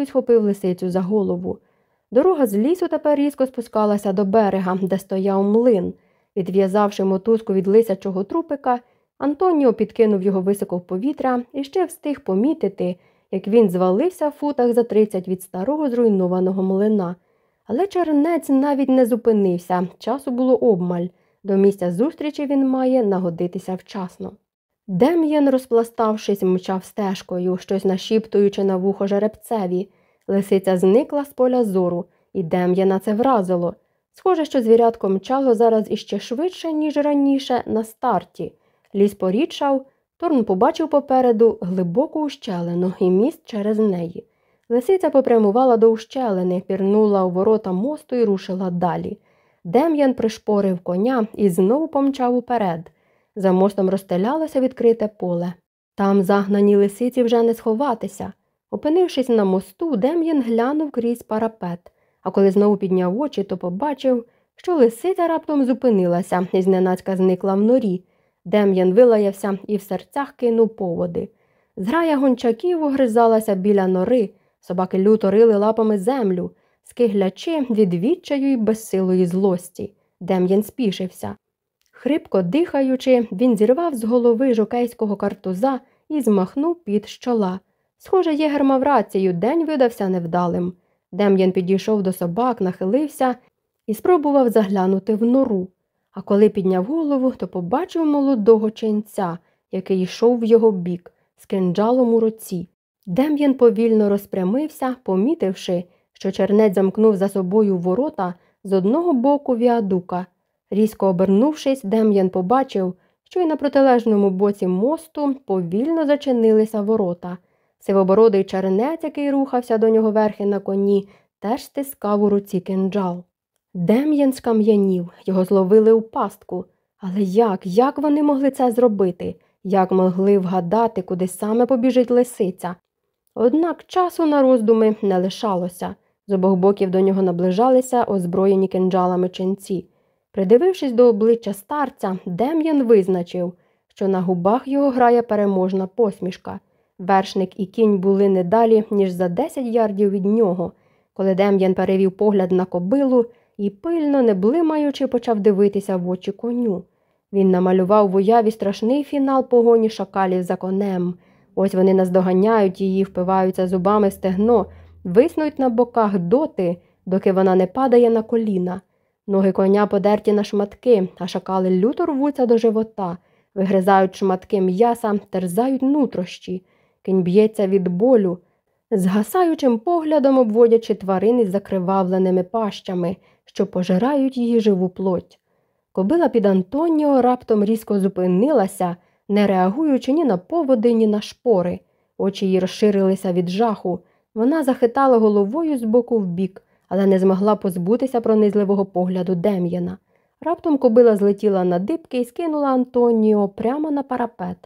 силою схопив лисицю за голову. Дорога з лісу тепер різко спускалася до берега, де стояв млин. Відв'язавши мотузку від лисячого трупика, Антоніо підкинув його високо в повітря і ще встиг помітити, як він звалився в футах за 30 від старого зруйнованого млина. Але чернець навіть не зупинився, часу було обмаль. До місця зустрічі він має нагодитися вчасно. Дем'ян, розпластавшись, мчав стежкою, щось нашіптуючи на вухо жеребцеві. Лисиця зникла з поля зору, і Дем'яна це вразило. Схоже, що звірятко мчало зараз іще швидше, ніж раніше, на старті. Ліс порідшав, Торн побачив попереду глибоку ущелину і міст через неї. Лисиця попрямувала до ущелини, пірнула у ворота мосту і рушила далі. Дем'ян пришпорив коня і знову помчав уперед. За мостом розстелялося відкрите поле. Там загнані лисиці вже не сховатися. Опинившись на мосту, Дем'ян глянув крізь парапет, а коли знову підняв очі, то побачив, що лисиця раптом зупинилася і зненацька зникла в норі. Дем'ян вилаявся і в серцях кинув поводи. Зграя гончаків огризалася біля нори, собаки люто рили лапами землю, скиглячи від відчаю й безсилої злості. Дем'ян спішився. Хрипко дихаючи, він зірвав з голови жокейського картуза і змахнув під щола. Схоже, єгер мав рацію, день видався невдалим. Дем'ян підійшов до собак, нахилився і спробував заглянути в нору. А коли підняв голову, то побачив молодого ченця, який йшов в його бік, з кинджалом у руці. Дем'ян повільно розпрямився, помітивши, що чернець замкнув за собою ворота з одного боку віадука. Різко обернувшись, Дем'ян побачив, що й на протилежному боці мосту повільно зачинилися ворота. Сивобородий чернець, який рухався до нього верхи на коні, теж стискав у руці кинджал. Дем'ян скам'янів, його зловили у пастку. Але як, як вони могли це зробити? Як могли вгадати, куди саме побіжить лисиця? Однак часу на роздуми не лишалося. З обох боків до нього наближалися озброєні кинджалами ченці. Придивившись до обличчя старця, Дем'ян визначив, що на губах його грає переможна посмішка. Вершник і кінь були не далі, ніж за 10 ярдів від нього. Коли Дем'ян перевів погляд на кобилу і пильно, не блимаючи, почав дивитися в очі коню. Він намалював в уяві страшний фінал погоні шакалів за конем. Ось вони наздоганяють її, впиваються зубами в стегно, виснуть на боках доти, доки вона не падає на коліна. Ноги коня подерті на шматки, а шакали люто рвуться до живота, вигризають шматки м'яса, терзають нутрощі. Кінь б'ється від болю, згасаючим поглядом обводячи тварини з закривавленими пащами, що пожирають її живу плоть. Кобила під Антоніо раптом різко зупинилася, не реагуючи ні на поводи, ні на шпори. Очі її розширилися від жаху. Вона захитала головою з боку в бік, але не змогла позбутися пронизливого погляду Дем'яна. Раптом кобила злетіла на дибки і скинула Антоніо прямо на парапет.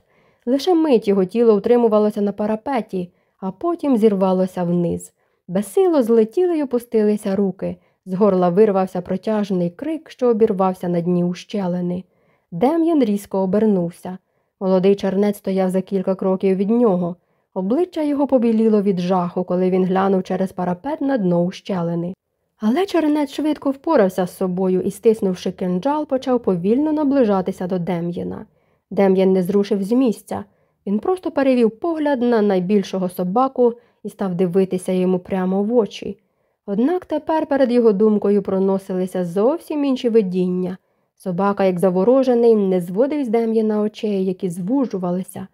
Лише мить його тіло утримувалося на парапеті, а потім зірвалося вниз. Безсило злетіли й опустилися руки. З горла вирвався протяжний крик, що обірвався на дні ущелини. Дем'ян різко обернувся. Молодий чернець стояв за кілька кроків від нього. Обличчя його побіліло від жаху, коли він глянув через парапет на дно ущелини. Але чернець швидко впорався з собою і, стиснувши кинджал, почав повільно наближатися до Дем'яна. Дем'ян не зрушив з місця. Він просто перевів погляд на найбільшого собаку і став дивитися йому прямо в очі. Однак тепер перед його думкою проносилися зовсім інші видіння. Собака, як заворожений, не зводив з Дем'яна очей, які звужувалися.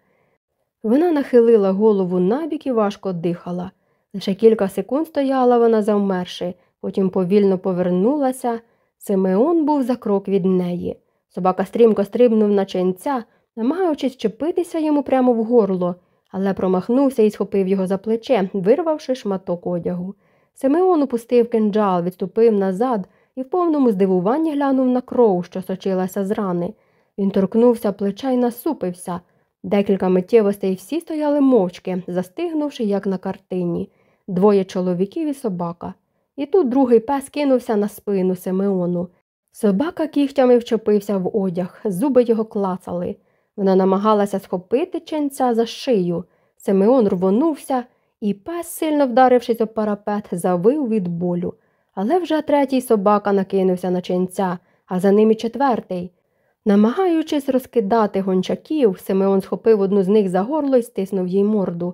Вона нахилила голову набік і важко дихала. Лише кілька секунд стояла вона завмерши, потім повільно повернулася. Симеон був за крок від неї. Собака стрімко стрибнув на ченця, намагаючись чепитися йому прямо в горло, але промахнувся і схопив його за плече, вирвавши шматок одягу. Симеон опустив кинджал, відступив назад і в повному здивуванні глянув на кров, що сочилася з рани. Він торкнувся плеча й насупився. Декілька миттєвостей всі стояли мовчки, застигнувши, як на картині, двоє чоловіків і собака. І тут другий пес кинувся на спину Симеону. Собака кігтями вчепився в одяг, зуби його клацали. Вона намагалася схопити ченця за шию. Симеон рвонувся і пес, сильно вдарившись об парапет, завив від болю. Але вже третій собака накинувся на ченця, а за ним і четвертий. Намагаючись розкидати гончаків, Симеон схопив одну з них за горло і стиснув їй морду.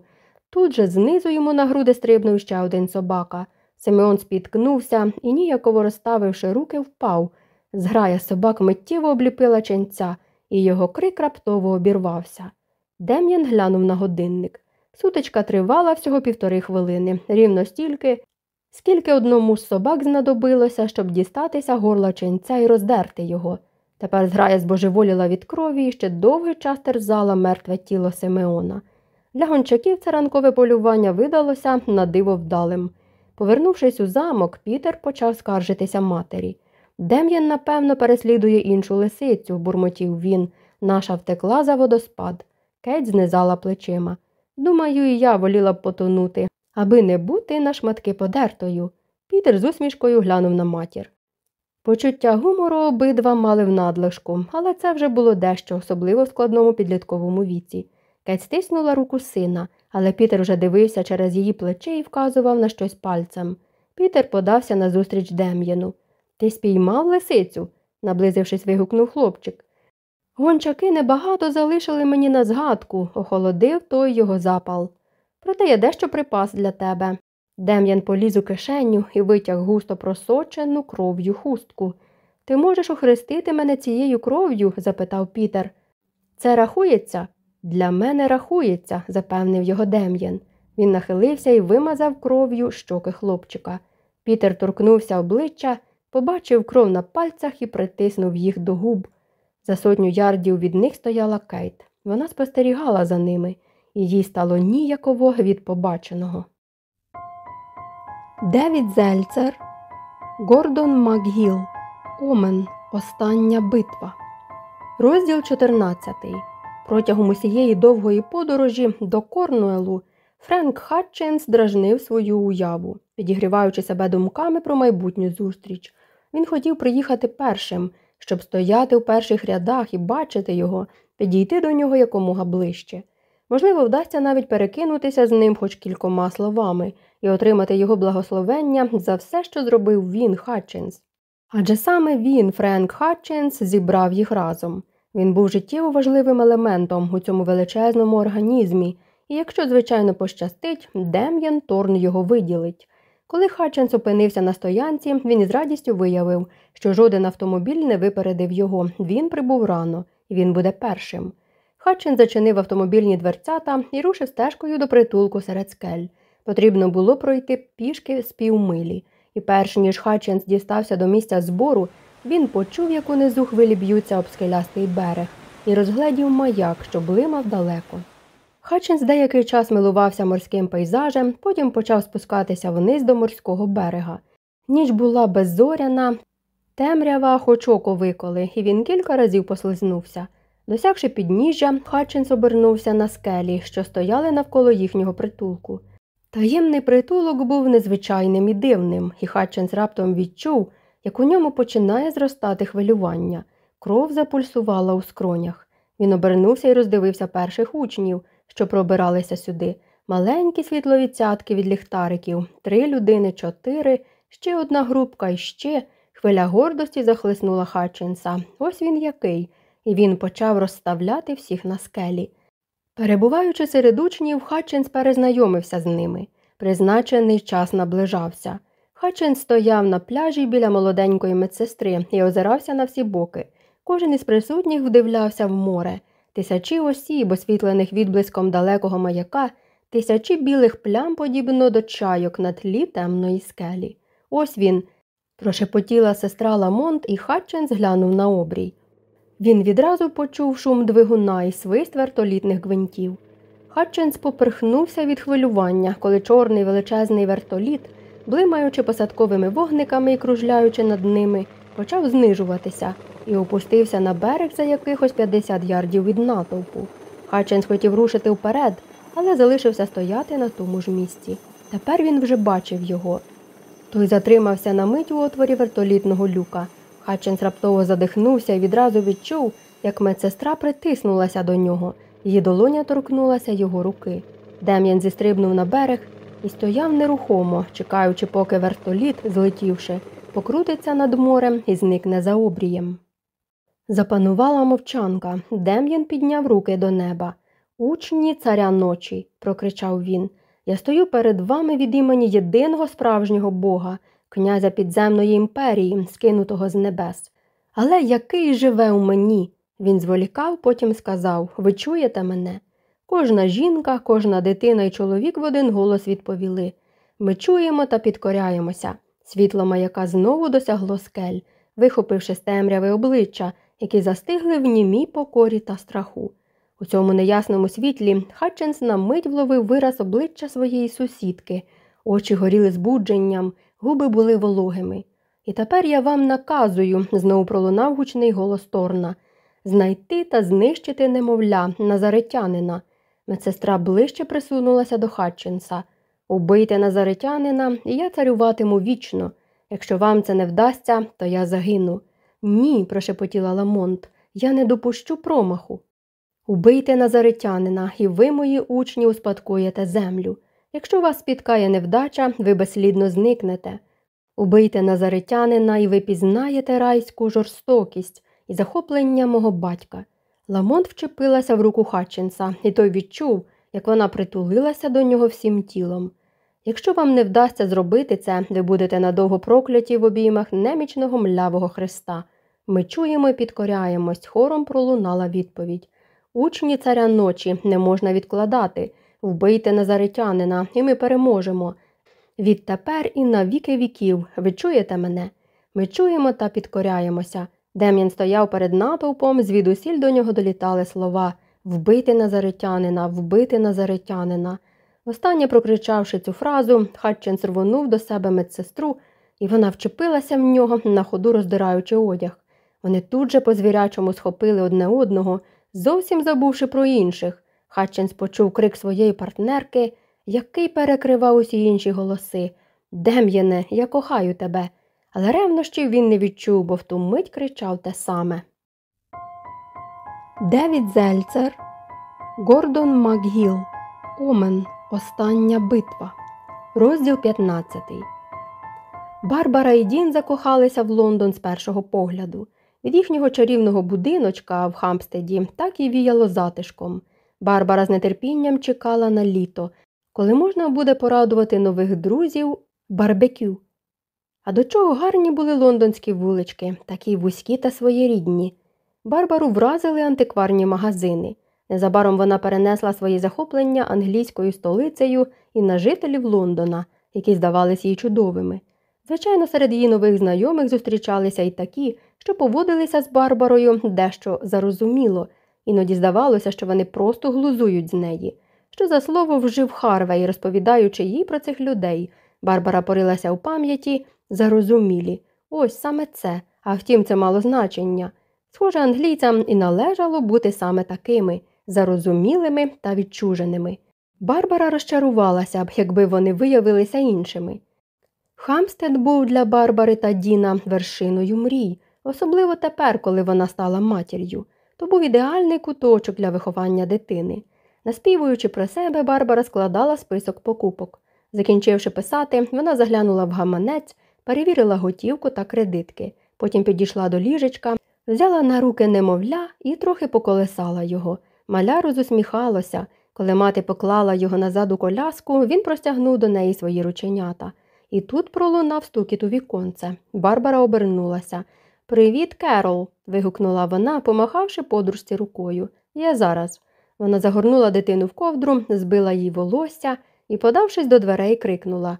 Тут же знизу йому на груди стрибнув ще один собака. Симеон спіткнувся і, ніяково розставивши руки, впав. Зграя собак миттєво обліпила ченця, і його крик раптово обірвався. Дем'ян глянув на годинник. Сутичка тривала всього півтори хвилини, рівно стільки, скільки одному з собак знадобилося, щоб дістатися горла ченця і роздерти його. Тепер зграя збожеволіла від крові і ще довгий час терзала мертве тіло Симеона. Для гончаків це ранкове полювання видалося на диво вдалим. Повернувшись у замок, Пітер почав скаржитися матері. Дем'ян, напевно, переслідує іншу лисицю, бурмотів він. Наша втекла за водоспад. Кеть знизала плечима. Думаю, і я воліла б потонути, аби не бути на шматки подертою. Пітер з усмішкою глянув на матір. Почуття гумору обидва мали в надлишку, але це вже було дещо, особливо в складному підлітковому віці. Кеть стиснула руку сина, але Пітер вже дивився через її плече і вказував на щось пальцем. Пітер подався назустріч Дем'яну. Ти спіймав лисицю? наблизившись, вигукнув хлопчик. Гончаки небагато залишили мені на згадку, охолодив той його запал. Проте я дещо припас для тебе. Дем'ян поліз у кишеню і витяг густо просочену кров'ю хустку. Ти можеш охрестити мене цією кров'ю? запитав Пітер. Це рахується? Для мене рахується, запевнив його Дем'ян. Він нахилився і вимазав кров'ю щоки хлопчика. Пітер торкнувся обличчя, побачив кров на пальцях і притиснув їх до губ. За сотню ярдів від них стояла Кейт. Вона спостерігала за ними, і їй стало ніяково від побаченого. Девід Зельцер, Гордон Макгіл, Омен. Остання битва. Розділ 14. Протягом усієї довгої подорожі до Корнуелу Френк Хатчинс дражнив свою уяву, підігріваючи себе думками про майбутню зустріч. Він хотів приїхати першим, щоб стояти в перших рядах і бачити його, підійти до нього якомога ближче. Можливо, вдасться навіть перекинутися з ним хоч кількома словами і отримати його благословення за все, що зробив він, Хатчинс. Адже саме він, Френк Хатчинс, зібрав їх разом. Він був життєво важливим елементом у цьому величезному організмі, і якщо, звичайно, пощастить, Дем'ян Торн його виділить. Коли Хатчинс опинився на стоянці, він із радістю виявив, що жоден автомобіль не випередив його, він прибув рано, і він буде першим. Хатчин зачинив автомобільні дверцята і рушив стежкою до притулку серед скель. Потрібно було пройти пішки з півмилі, і перш ніж Хатчинс дістався до місця збору, він почув, як унизу хвилі б'ються об скелястий берег, і розгледів маяк, що блимав далеко. Хатчинс деякий час милувався морським пейзажем, потім почав спускатися вниз до морського берега. Ніч була беззоряна, темрява хоч око виколи, і він кілька разів послизнувся. Досягши підніжжя, Хатчинс обернувся на скелі, що стояли навколо їхнього притулку. Таємний притулок був незвичайним і дивним, і Хатчинс раптом відчув, як у ньому починає зростати хвилювання. Кров запульсувала у скронях. Він обернувся і роздивився перших учнів, що пробиралися сюди. Маленькі світлові цятки від ліхтариків, три людини, чотири, ще одна групка і ще. Хвиля гордості захлиснула Хатчинса. Ось він який і він почав розставляти всіх на скелі. Перебуваючи серед учнів, Хатчинс перезнайомився з ними. Призначений час наближався. Хатчинс стояв на пляжі біля молоденької медсестри і озирався на всі боки. Кожен із присутніх вдивлявся в море. Тисячі осіб, освітлених відблиском далекого маяка, тисячі білих плям, подібно до чайок на тлі темної скелі. Ось він. Прошепотіла сестра Ламонт, і Хатчинс глянув на обрій. Він відразу почув шум двигуна і свист вертолітних гвинтів. Хатчинс поперхнувся від хвилювання, коли чорний величезний вертоліт, блимаючи посадковими вогниками і кружляючи над ними, почав знижуватися і опустився на берег за якихось 50 ярдів від натовпу. Хатчинс хотів рушити вперед, але залишився стояти на тому ж місці. Тепер він вже бачив його. Той затримався на мить у отворі вертолітного люка. Хатчинс раптово задихнувся і відразу відчув, як медсестра притиснулася до нього, її долоня торкнулася його руки. Дем'ян зістрибнув на берег і стояв нерухомо, чекаючи, поки вертоліт, злетівши, покрутиться над морем і зникне за обрієм. Запанувала мовчанка. Дем'ян підняв руки до неба. Учні царя ночі, прокричав він. Я стою перед вами від імені єдиного справжнього Бога, князя підземної імперії, скинутого з небес. Але який живе у мені? Він зволікав, потім сказав Ви чуєте мене? Кожна жінка, кожна дитина і чоловік в один голос відповіли Ми чуємо та підкоряємося. Світло маяка знову досягло скель, вихопивши з темряви обличчя, які застигли в німій покорі та страху. У цьому неясному світлі Хатченс на мить вловив вираз обличчя своєї сусідки, очі горіли збудженням, губи були вологими. І тепер я вам наказую, знову пролунав гучний голос Торна, знайти та знищити немовля, назаретянина. Медсестра ближче присунулася до Хатченса. Убийте назаретянина, і я царюватиму вічно. Якщо вам це не вдасться, то я загину. Ні, прошепотіла Ламонт, я не допущу промаху. Убийте назаретянина, і ви, мої учні, успадкуєте землю. Якщо вас спіткає невдача, ви безслідно зникнете. Убийте назаретянина, і ви пізнаєте райську жорстокість і захоплення мого батька. Ламонт вчепилася в руку Хатчинса, і той відчув, як вона притулилася до нього всім тілом. Якщо вам не вдасться зробити це, ви будете надовго прокляті в обіймах немічного млявого Христа. Ми чуємо і підкоряємось, хором пролунала відповідь. Учні царя ночі не можна відкладати, вбийте назаритянина, і ми переможемо. Відтепер і на віки віків, ви чуєте мене? Ми чуємо та підкоряємося. Дем'ян стояв перед натовпом, звідусіль до нього долітали слова Вбити назаритянина, вбити назаритянина. Останнє прокричавши цю фразу, Хатченс рвонув до себе медсестру, і вона вчепилася в нього, на ходу роздираючи одяг. Вони тут же по звірячому схопили одне одного, зовсім забувши про інших. Хатченс почув крик своєї партнерки, який перекривав усі інші голоси Дем'яне, я кохаю тебе. Але ревнощів він не відчув, бо в ту мить кричав те саме. Девід Зельцер, Гордон Макгіл, Омен. Остання битва. Розділ 15. Барбара і Дін закохалися в Лондон з першого погляду. Від їхнього чарівного будиночка в Хамстеді так і віяло затишком. Барбара з нетерпінням чекала на літо, коли можна буде порадувати нових друзів барбекю. А до чого гарні були лондонські вулички, такі вузькі та своєрідні. Барбару вразили антикварні магазини. Незабаром вона перенесла свої захоплення англійською столицею і на жителів Лондона, які здавалися їй чудовими. Звичайно, серед її нових знайомих зустрічалися й такі, що поводилися з Барбарою дещо зарозуміло, іноді здавалося, що вони просто глузують з неї. Що за слово вжив Харвей, розповідаючи їй про цих людей. Барбара порилася у пам'яті зарозумілі. Ось саме це, а втім, це мало значення. Схоже, англійцям і належало бути саме такими зарозумілими та відчуженими. Барбара розчарувалася б, якби вони виявилися іншими. Хамстед був для Барбари та Діна вершиною мрій, особливо тепер, коли вона стала матір'ю. То був ідеальний куточок для виховання дитини. Наспівуючи про себе, Барбара складала список покупок. Закінчивши писати, вона заглянула в гаманець, перевірила готівку та кредитки, потім підійшла до ліжечка, взяла на руки немовля і трохи поколесала його. Маля розусміхалося. Коли мати поклала його назад у коляску, він простягнув до неї свої рученята. І тут пролунав стукіт у віконце. Барбара обернулася. Привіт, Керол. вигукнула вона, помахавши подружці рукою. Я зараз. Вона загорнула дитину в ковдру, збила їй волосся і, подавшись до дверей, крикнула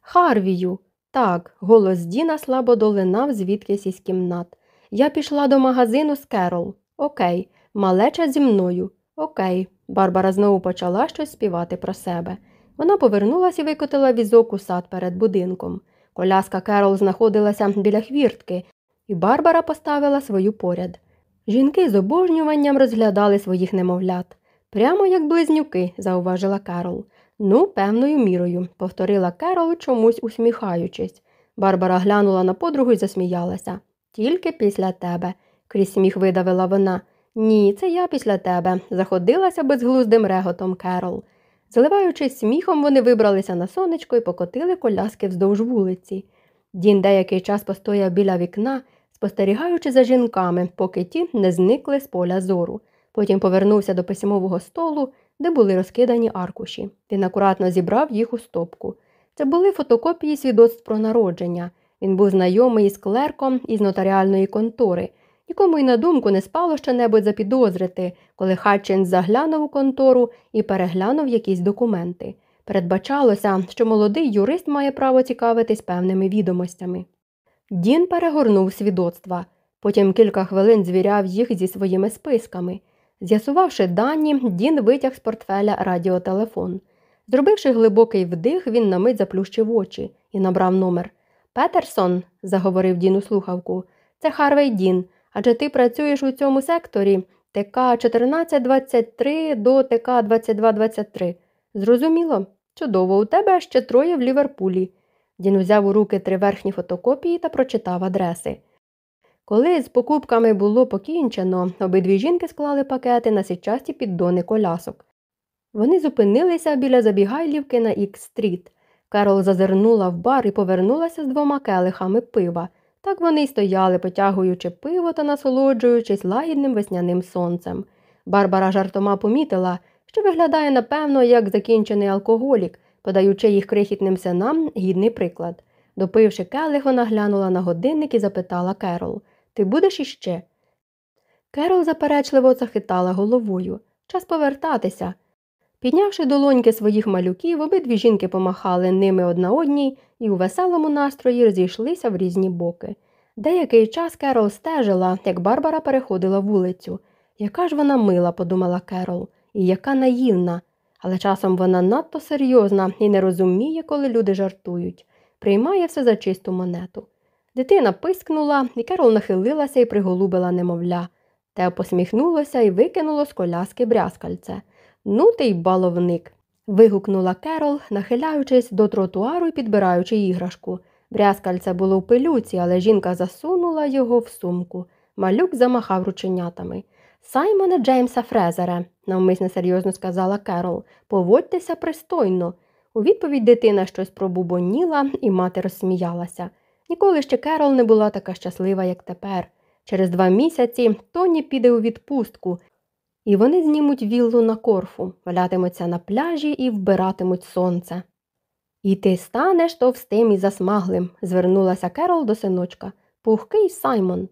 Харвію. Так, голос Діна слабо долинав звідкись із кімнат. Я пішла до магазину з Керол. Окей. Малеча зі мною. Окей. Барбара знову почала щось співати про себе. Вона повернулась і викотила візок у сад перед будинком. Коляска Керол знаходилася біля хвіртки, і Барбара поставила свою поряд. Жінки з обожнюванням розглядали своїх немовлят. Прямо як близнюки, зауважила Керол. Ну, певною мірою, повторила Керол, чомусь усміхаючись. Барбара глянула на подругу і засміялася. Тільки після тебе, крізь сміх видавила вона. Ні, це я після тебе, заходилася безглуздим реготом Керол. Заливаючись сміхом, вони вибралися на сонечко і покотили коляски вздовж вулиці. Дін деякий час постояв біля вікна, спостерігаючи за жінками, поки ті не зникли з поля зору. Потім повернувся до письмового столу, де були розкидані аркуші. Він акуратно зібрав їх у стопку. Це були фотокопії свідоцтв про народження. Він був знайомий із клерком із нотаріальної контори. Нікому й на думку не спало щонебудь запідозрити, коли Хатчинс заглянув у контору і переглянув якісь документи. Передбачалося, що молодий юрист має право цікавитись певними відомостями. Дін перегорнув свідоцтва, потім кілька хвилин звіряв їх зі своїми списками. З'ясувавши дані, Дін витяг з портфеля радіотелефон. Зробивши глибокий вдих, він на мить заплющив очі і набрав номер. Петерсон, заговорив Дін у слухавку, це Харвей Дін. Адже ти працюєш у цьому секторі ТК 1423 до ТК 2223. Зрозуміло, чудово, у тебе ще троє в Ліверпулі. Дін взяв у руки три верхні фотокопії та прочитав адреси. Коли з покупками було покінчено, обидві жінки склали пакети на січасті піддони колясок. Вони зупинилися біля забігайлівки на Ікс-стріт. Керол зазирнула в бар і повернулася з двома келихами пива. Так вони й стояли, потягуючи пиво та насолоджуючись лагідним весняним сонцем. Барбара жартома помітила, що виглядає, напевно, як закінчений алкоголік, подаючи їх крихітним синам гідний приклад. Допивши келих, вона глянула на годинник і запитала Керол Ти будеш іще? Керол заперечливо захитала головою. Час повертатися. Піднявши долоньки своїх малюків, обидві жінки помахали ними одна одній і у веселому настрої розійшлися в різні боки. Деякий час Керол стежила, як Барбара переходила вулицю. Яка ж вона мила, подумала Керол, і яка наївна. Але часом вона надто серйозна і не розуміє, коли люди жартують, приймає все за чисту монету. Дитина пискнула, і Керол нахилилася і приголубила немовля. Тео посміхнулося і викинуло з коляски брязкальце. Ну ти й баловник. вигукнула Керол, нахиляючись до тротуару і підбираючи іграшку. Брязкальце було в пилюці, але жінка засунула його в сумку. Малюк замахав рученятами. Саймоне Джеймса Фрезере, навмисне серйозно сказала Керол, поводьтеся пристойно. У відповідь дитина щось пробубоніла, і мати розсміялася. Ніколи ще Керол не була така щаслива, як тепер. Через два місяці Тоні піде у відпустку, і вони знімуть віллу на корфу, валятимуться на пляжі і вбиратимуть сонце. І ти станеш товстим і засмаглим, звернулася Керол до синочка. Пухкий Саймон.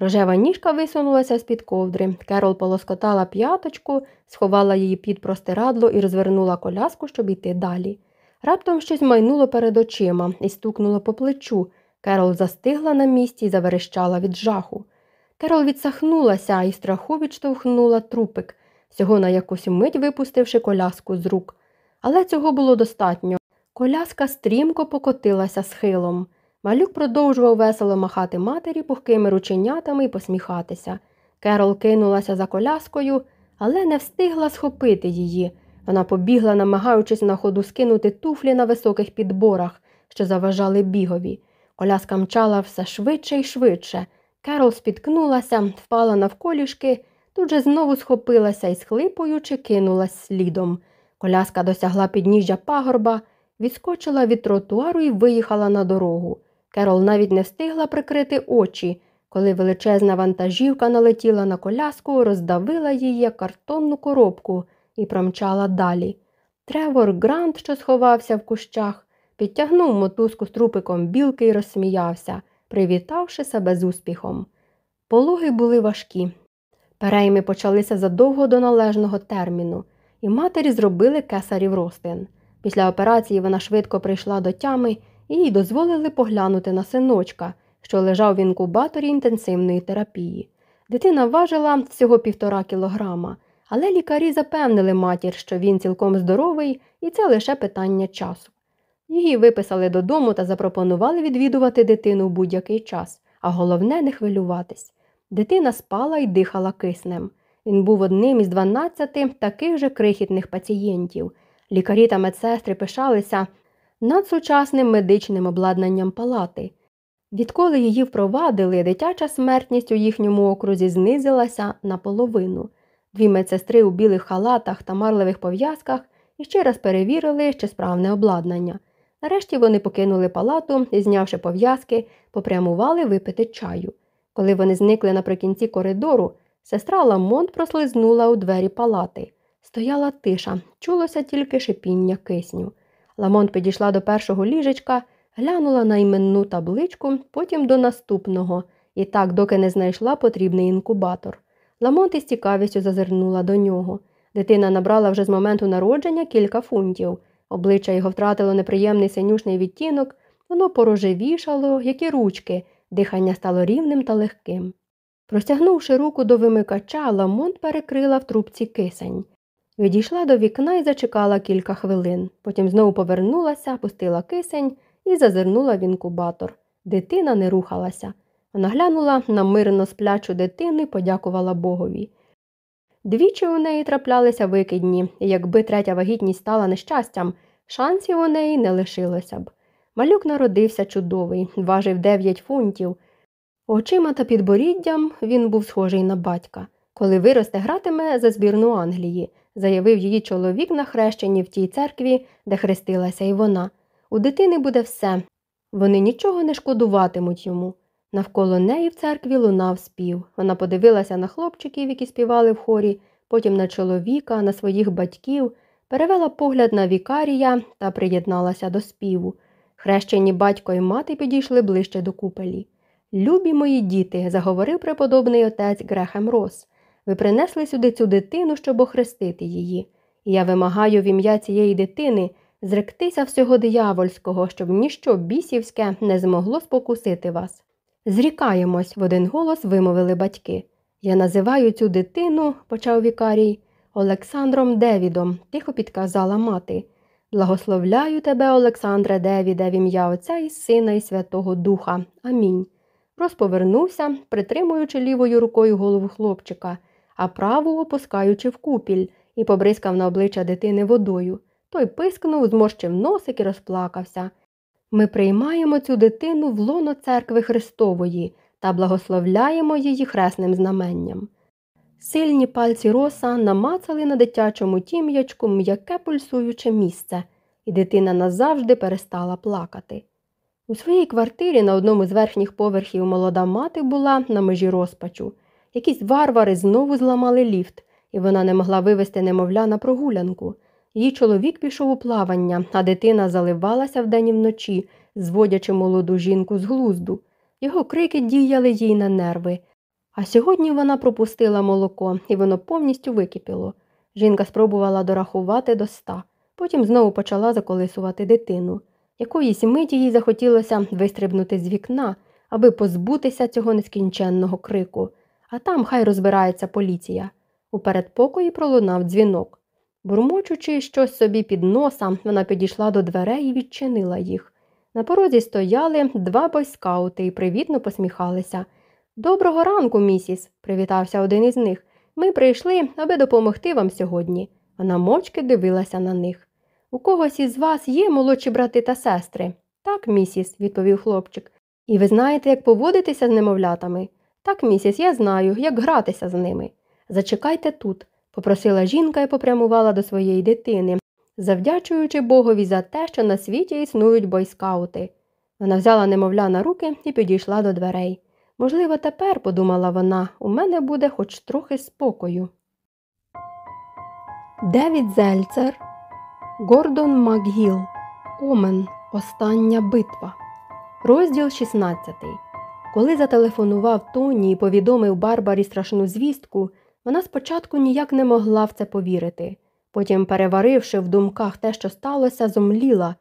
Рожева ніжка висунулася з під ковдри. Керол полоскотала п'яточку, сховала її під простирадло і розвернула коляску, щоб іти далі. Раптом щось майнуло перед очима і стукнуло по плечу. Керол застигла на місці і заверещала від жаху. Керол відсахнулася і страху відштовхнула трупик, всього на якусь мить випустивши коляску з рук. Але цього було достатньо. Коляска стрімко покотилася схилом. Малюк продовжував весело махати матері пухкими рученятами і посміхатися. Керол кинулася за коляскою, але не встигла схопити її. Вона побігла, намагаючись на ходу скинути туфлі на високих підборах, що заважали бігові. Коляска мчала все швидше і швидше. Керол спіткнулася, впала навколішки, тут же знову схопилася і, схлипуючи, кинулась слідом. Коляска досягла підніжжя пагорба, відскочила від тротуару і виїхала на дорогу. Керол навіть не встигла прикрити очі, коли величезна вантажівка налетіла на коляску, роздавила її картонну коробку і промчала далі. Тревор Грант, що сховався в кущах, підтягнув мотузку з трупиком білки і розсміявся привітавши себе з успіхом. Пологи були важкі. Перейми почалися задовго до належного терміну, і матері зробили кесарів ростин. Після операції вона швидко прийшла до тями їй дозволили поглянути на синочка, що лежав в інкубаторі інтенсивної терапії. Дитина важила всього півтора кілограма, але лікарі запевнили матір, що він цілком здоровий, і це лише питання часу. Її виписали додому та запропонували відвідувати дитину в будь-який час, а головне не хвилюватись. Дитина спала і дихала киснем. Він був одним із 12 таких же крихітних пацієнтів. Лікарі та медсестри пишалися над сучасним медичним обладнанням палати. Відколи її впровадили, дитяча смертність у їхньому окрузі знизилася наполовину. Дві медсестри у білих халатах та марливих пов'язках і ще раз перевірили, чи справне обладнання. Нарешті вони покинули палату і, знявши пов'язки, попрямували випити чаю. Коли вони зникли наприкінці коридору, сестра Ламонт прослизнула у двері палати. Стояла тиша, чулося тільки шипіння кисню. Ламонт підійшла до першого ліжечка, глянула на іменну табличку, потім до наступного, і так, доки не знайшла потрібний інкубатор. Ламонт із цікавістю зазирнула до нього. Дитина набрала вже з моменту народження кілька фунтів. Обличчя його втратило неприємний синюшний відтінок, воно порожевішало, як і ручки, дихання стало рівним та легким. Простягнувши руку до вимикача, Ламонт перекрила в трубці кисень. Відійшла до вікна і зачекала кілька хвилин. Потім знову повернулася, пустила кисень і зазирнула в інкубатор. Дитина не рухалася. Вона глянула на мирно сплячу дитину і подякувала Богові. Двічі у неї траплялися викидні, і якби третя вагітність стала нещастям, шансів у неї не лишилося б. Малюк народився чудовий, важив 9 фунтів. Очима та підборіддям він був схожий на батька. Коли виросте, гратиме за збірну Англії, заявив її чоловік на хрещенні в тій церкві, де хрестилася і вона. У дитини буде все. Вони нічого не шкодуватимуть йому. Навколо неї в церкві лунав спів. Вона подивилася на хлопчиків, які співали в хорі, потім на чоловіка, на своїх батьків, перевела погляд на вікарія та приєдналася до співу. Хрещені батько і мати підійшли ближче до купелі. Любі мої діти, заговорив преподобний отець Грехем Рос. Ви принесли сюди цю дитину, щоб охрестити її. І я вимагаю в ім'я цієї дитини зректися всього диявольського, щоб ніщо бісівське не змогло спокусити вас. Зрікаємось, в один голос вимовили батьки. Я називаю цю дитину, почав вікарій, Олександром Девідом, тихо підказала мати. Благословляю тебе, Олександре Девіде, в ім'я Отця і Сина, і Святого Духа. Амінь. Розповернувся, притримуючи лівою рукою голову хлопчика, а праву опускаючи в купіль, і побризкав на обличчя дитини водою. Той пискнув, зморщив носик і розплакався. Ми приймаємо цю дитину в лоно церкви Христової та благословляємо її хресним знаменням. Сильні пальці роса намацали на дитячому тім'ячку м'яке пульсуюче місце, і дитина назавжди перестала плакати. У своїй квартирі на одному з верхніх поверхів молода мати була на межі розпачу. Якісь варвари знову зламали ліфт, і вона не могла вивести немовля на прогулянку. Її чоловік пішов у плавання, а дитина заливалася вдень і вночі, зводячи молоду жінку з глузду. Його крики діяли їй на нерви. А сьогодні вона пропустила молоко, і воно повністю википіло. Жінка спробувала дорахувати до ста, потім знову почала заколисувати дитину. Якоїсь миті їй захотілося вистрибнути з вікна, аби позбутися цього нескінченного крику, а там хай розбирається поліція. У передпокої пролунав дзвінок. Бурмочучи щось собі під носа, вона підійшла до дверей і відчинила їх. На порозі стояли два бойскаути і привітно посміхалися. Доброго ранку, місіс, привітався один із них. Ми прийшли, аби допомогти вам сьогодні. Вона мовчки дивилася на них. У когось із вас є молодші брати та сестри? Так, місіс, відповів хлопчик. І ви знаєте, як поводитися з немовлятами? Так, місіс, я знаю, як гратися з ними. Зачекайте тут попросила жінка і попрямувала до своєї дитини, завдячуючи Богові за те, що на світі існують бойскаути. Вона взяла немовля на руки і підійшла до дверей. Можливо, тепер, подумала вона, у мене буде хоч трохи спокою. Девід Зельцер, Гордон Макгіл, Омен. Остання битва. Розділ 16. Коли зателефонував Тоні і повідомив Барбарі страшну звістку, вона спочатку ніяк не могла в це повірити. Потім, переваривши в думках те, що сталося, зомліла.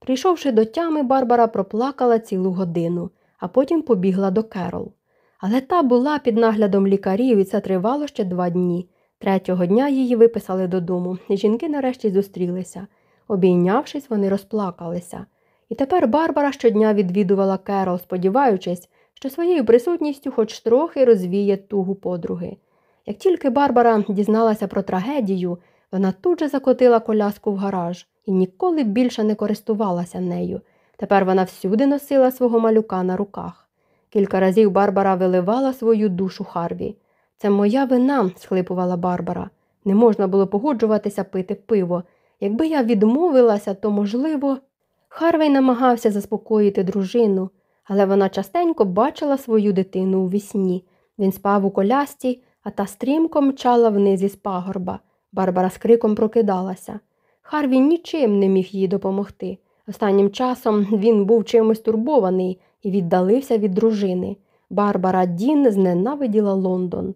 Прийшовши до тями, Барбара проплакала цілу годину, а потім побігла до Керол. Але та була під наглядом лікарів, і це тривало ще два дні. Третього дня її виписали додому, і жінки нарешті зустрілися. Обійнявшись, вони розплакалися. І тепер Барбара щодня відвідувала Керол, сподіваючись, що своєю присутністю хоч трохи розвіє тугу подруги. Як тільки Барбара дізналася про трагедію, вона тут же закотила коляску в гараж і ніколи більше не користувалася нею. Тепер вона всюди носила свого малюка на руках. Кілька разів Барбара виливала свою душу Харві. Це моя вина, схлипувала Барбара. Не можна було погоджуватися пити пиво. Якби я відмовилася, то, можливо, Харвей намагався заспокоїти дружину, але вона частенько бачила свою дитину у вісні. Він спав у колясці, а та стрімко мчала вниз із пагорба. Барбара з криком прокидалася. Харві нічим не міг їй допомогти. Останнім часом він був чимось турбований і віддалився від дружини. Барбара Дін зненавиділа Лондон.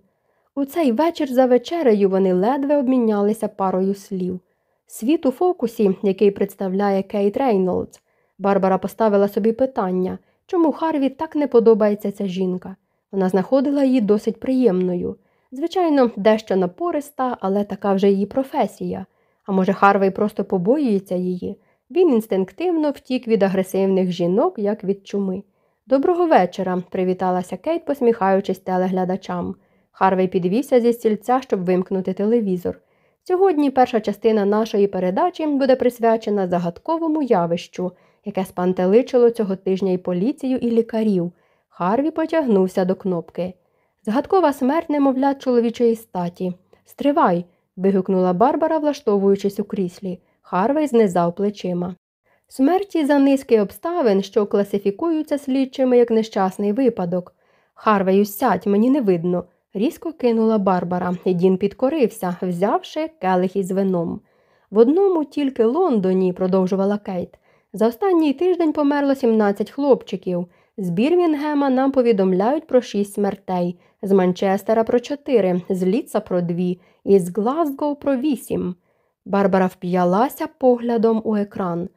У цей вечір за вечерею вони ледве обмінялися парою слів. Світ у фокусі, який представляє Кейт Рейнолдс. Барбара поставила собі питання, чому Харві так не подобається ця жінка. Вона знаходила її досить приємною. Звичайно, дещо напориста, але така вже її професія. А може, Харвей просто побоюється її. Він інстинктивно втік від агресивних жінок, як від чуми. Доброго вечора, привіталася Кейт, посміхаючись телеглядачам. Харвей підвівся зі стільця, щоб вимкнути телевізор. Сьогодні перша частина нашої передачі буде присвячена загадковому явищу, яке спантеличило цього тижня і поліцію, і лікарів. Харві потягнувся до кнопки. Загадкова смерть немовлят чоловічої статі. Стривай. вигукнула Барбара, влаштовуючись у кріслі. Харвей знизав плечима. Смерті за низки обставин, що класифікуються слідчими як нещасний випадок. Харвею сядь, мені не видно, різко кинула Барбара, і Дін підкорився, взявши келих із вином. В одному тільки Лондоні, продовжувала Кейт, за останній тиждень померло 17 хлопчиків. З Бірмінгема нам повідомляють про шість смертей, з Манчестера про чотири, з Ліца про дві, і з Глазго про вісім. Барбара вп'ялася поглядом у екран.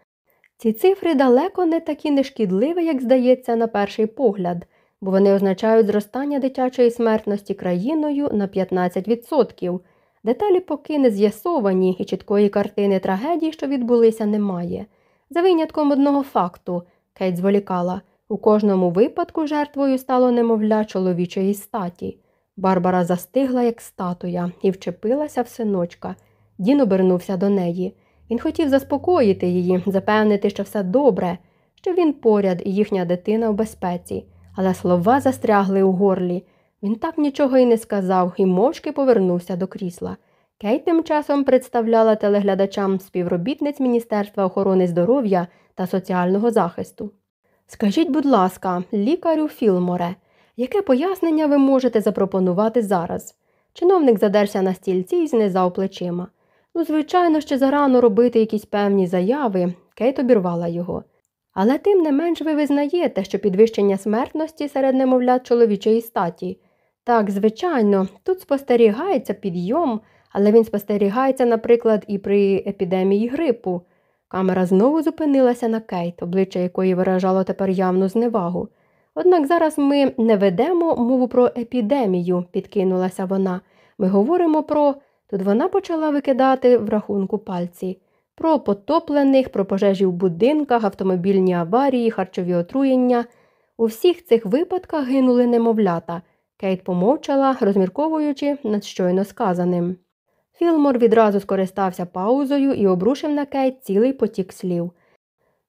Ці цифри далеко не такі нешкідливі, як здається, на перший погляд, бо вони означають зростання дитячої смертності країною на 15%. Деталі поки не з'ясовані і чіткої картини трагедії, що відбулися, немає. За винятком одного факту, Кейт зволікала, у кожному випадку жертвою стало немовля чоловічої статі. Барбара застигла, як статуя, і вчепилася в синочка. Дін обернувся до неї. Він хотів заспокоїти її, запевнити, що все добре, що він поряд і їхня дитина в безпеці, але слова застрягли у горлі. Він так нічого й не сказав і мовчки повернувся до крісла. Кейт тим часом представляла телеглядачам співробітниць Міністерства охорони здоров'я та соціального захисту. Скажіть, будь ласка, лікарю Філморе, яке пояснення ви можете запропонувати зараз? Чиновник задерся на стільці і знизав плечима. Ну, звичайно, ще зарано робити якісь певні заяви, Кейт обірвала його. Але тим не менш ви визнаєте, що підвищення смертності серед немовлят чоловічої статі. Так, звичайно, тут спостерігається підйом, але він спостерігається, наприклад, і при епідемії грипу. Камера знову зупинилася на Кейт, обличчя якої виражало тепер явну зневагу. Однак зараз ми не ведемо мову про епідемію, підкинулася вона. Ми говоримо про. Тут вона почала викидати в рахунку пальці про потоплених, про пожежі в будинках, автомобільні аварії, харчові отруєння. У всіх цих випадках гинули немовлята. Кейт помовчала, розмірковуючи над щойно сказаним. Філмор відразу скористався паузою і обрушив на Кейт цілий потік слів.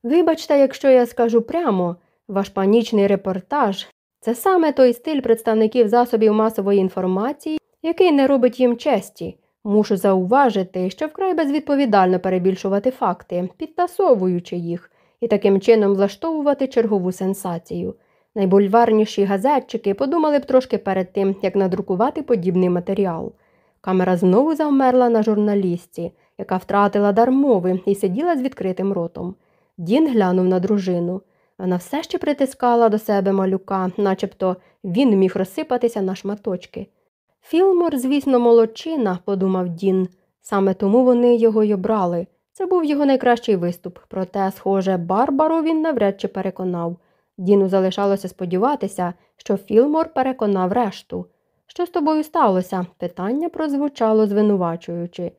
Вибачте, якщо я скажу прямо, ваш панічний репортаж це саме той стиль представників засобів масової інформації, який не робить їм честі. Мушу зауважити, що вкрай безвідповідально перебільшувати факти, підтасовуючи їх, і таким чином влаштовувати чергову сенсацію. Найбульварніші газетчики подумали б трошки перед тим, як надрукувати подібний матеріал. Камера знову завмерла на журналістці, яка втратила дар мови і сиділа з відкритим ротом. Дін глянув на дружину. Вона все ще притискала до себе малюка, начебто він міг розсипатися на шматочки. Філмор, звісно, молодчина, подумав Дін. Саме тому вони його й обрали. Це був його найкращий виступ, проте, схоже, Барбару він навряд чи переконав. Діну залишалося сподіватися, що Філмор переконав решту. Що з тобою сталося? Питання прозвучало звинувачуючи.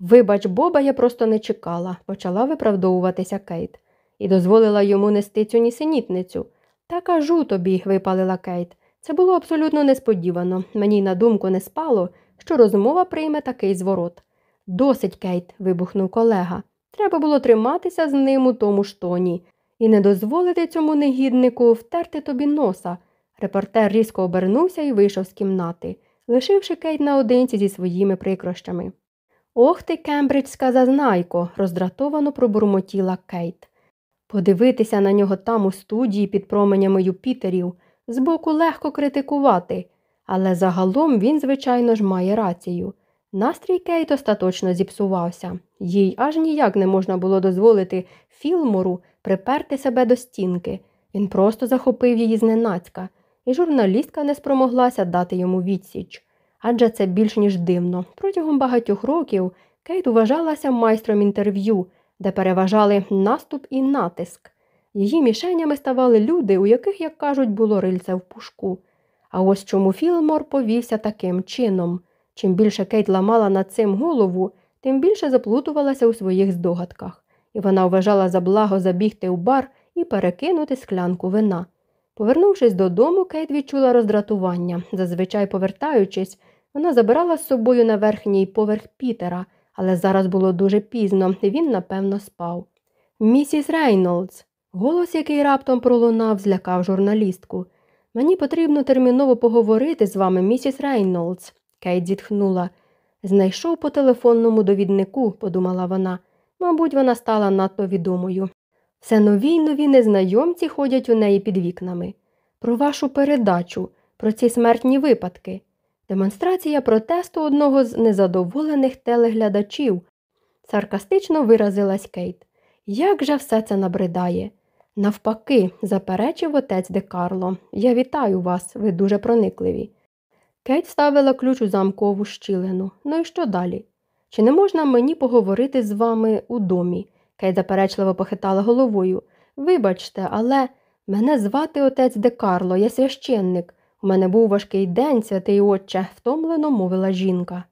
Вибач, Боба, я просто не чекала, почала виправдовуватися Кейт, і дозволила йому нести цю нісенітницю. Та кажу тобі, випалила Кейт. Це було абсолютно несподівано. Мені на думку не спало, що розмова прийме такий зворот. Досить, Кейт, вибухнув колега. Треба було триматися з ним у тому ж тоні і не дозволити цьому негіднику втерти тобі носа. Репортер різко обернувся і вийшов з кімнати, лишивши Кейт наодинці зі своїми прикрощами. Ох ти, кембриджська зазнайко, роздратовано пробурмотіла Кейт. Подивитися на нього там у студії під променями Юпітерів збоку легко критикувати, але загалом він, звичайно ж, має рацію. Настрій Кейт остаточно зіпсувався, їй аж ніяк не можна було дозволити Філмору приперти себе до стінки. Він просто захопив її зненацька, і журналістка не спромоглася дати йому відсіч. Адже це більш ніж дивно. Протягом багатьох років Кейт вважалася майстром інтерв'ю, де переважали наступ і натиск. Її мішенями ставали люди, у яких, як кажуть, було рильце в пушку. А ось чому Філмор повівся таким чином. Чим більше Кейт ламала над цим голову, тим більше заплутувалася у своїх здогадках, і вона вважала за благо забігти у бар і перекинути склянку вина. Повернувшись додому, Кейт відчула роздратування. Зазвичай повертаючись, вона забирала з собою на верхній поверх Пітера, але зараз було дуже пізно, і він, напевно, спав. Місіс Рейнолдс, голос, який раптом пролунав, злякав журналістку. Мені потрібно терміново поговорити з вами, місіс Рейнолдс. Кейт зітхнула. Знайшов по телефонному довіднику, подумала вона. Мабуть, вона стала надто відомою. Все нові й нові незнайомці ходять у неї під вікнами. Про вашу передачу, про ці смертні випадки. Демонстрація протесту одного з незадоволених телеглядачів. Саркастично виразилась Кейт. Як же все це набридає? Навпаки, заперечив отець Де Карло. Я вітаю вас, ви дуже проникливі. Кейт ставила ключ у замкову щілину. Ну і що далі? Чи не можна мені поговорити з вами у домі? Кейт заперечливо похитала головою. Вибачте, але мене звати отець Де Карло, я священник. У мене був важкий день, святий отче, втомлено мовила жінка.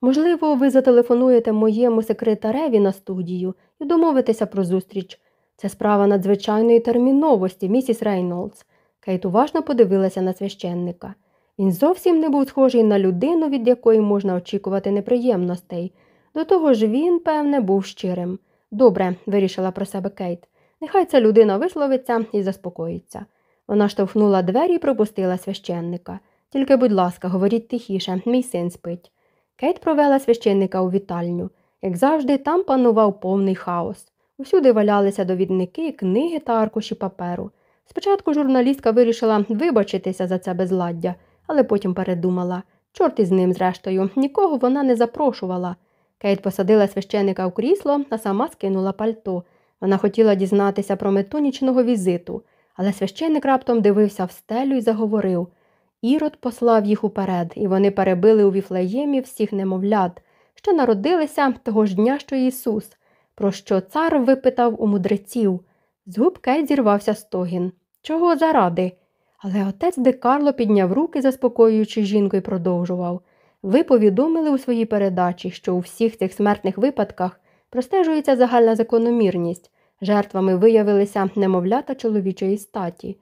Можливо, ви зателефонуєте моєму секретареві на студію і домовитеся про зустріч. Це справа надзвичайної терміновості, місіс Рейнолдс. Кейт уважно подивилася на священника. Він зовсім не був схожий на людину, від якої можна очікувати неприємностей. До того ж він, певне, був щирим. Добре, вирішила про себе Кейт. Нехай ця людина висловиться і заспокоїться. Вона штовхнула двері і пропустила священника. Тільки, будь ласка, говоріть тихіше, мій син спить. Кейт провела священника у вітальню. Як завжди, там панував повний хаос. Усюди валялися довідники, книги та аркуші паперу. Спочатку журналістка вирішила вибачитися за це безладдя, але потім передумала. Чорт із ним, зрештою, нікого вона не запрошувала. Кейт посадила священика в крісло, а сама скинула пальто. Вона хотіла дізнатися про мету нічного візиту, але священик раптом дивився в стелю і заговорив. Ірод послав їх уперед, і вони перебили у віфлеємі всіх немовлят, що народилися того ж дня, що Ісус, про що цар випитав у мудреців. З губ Кейт зірвався стогін. Чого заради? Але отець Де Карло підняв руки, заспокоюючи жінку, і продовжував. Ви повідомили у своїй передачі, що у всіх цих смертних випадках простежується загальна закономірність. Жертвами виявилися немовлята чоловічої статі.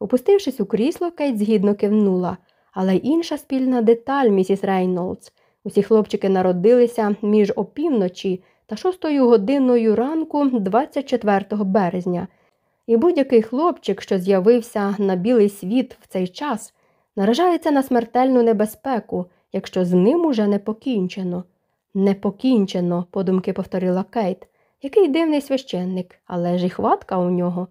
Опустившись у крісло, Кейт згідно кивнула, але інша спільна деталь, місіс Рейнолдс. Усі хлопчики народилися між опівночі та шостою годиною ранку 24 березня. І будь-який хлопчик, що з'явився на білий світ в цей час, наражається на смертельну небезпеку, якщо з ним уже не покінчено. Не покінчено, подумки повторила Кейт. Який дивний священник, але ж і хватка у нього.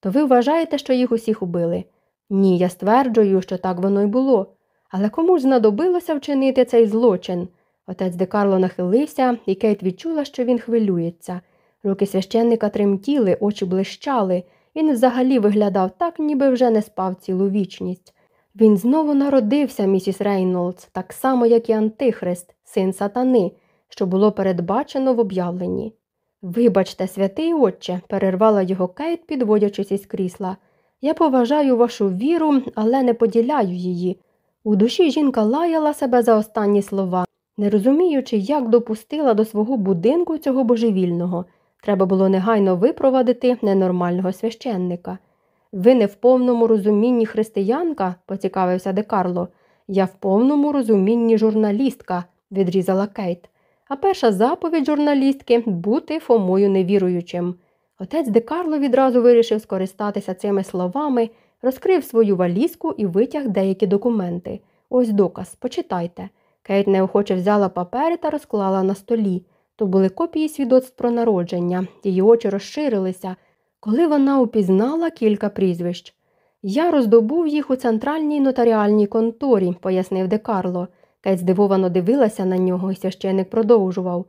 То ви вважаєте, що їх усіх убили? Ні, я стверджую, що так воно й було. Але кому ж знадобилося вчинити цей злочин? Отець Декарло нахилився, і Кейт відчула, що він хвилюється. Руки священника тремтіли, очі блищали. Він взагалі виглядав так, ніби вже не спав цілу вічність. Він знову народився, місіс Рейнолдс, так само, як і Антихрист, син сатани, що було передбачено в об'явленні. Вибачте, святий отче, перервала його Кейт, підводячись із крісла. Я поважаю вашу віру, але не поділяю її. У душі жінка лаяла себе за останні слова, не розуміючи, як допустила до свого будинку цього божевільного. Треба було негайно випровадити ненормального священника. Ви не в повному розумінні християнка, поцікавився Декарло. Я в повному розумінні журналістка, відрізала Кейт. А перша заповідь журналістки бути Фомою невіруючим. Отець Декарло відразу вирішив скористатися цими словами, розкрив свою валізку і витяг деякі документи. Ось доказ, почитайте. Кейт неохоче взяла папери та розклала на столі. То були копії свідоцтв про народження, її очі розширилися, коли вона упізнала кілька прізвищ. Я роздобув їх у центральній нотаріальній конторі, пояснив де Карло. Здивовано дивилася на нього, і священик продовжував.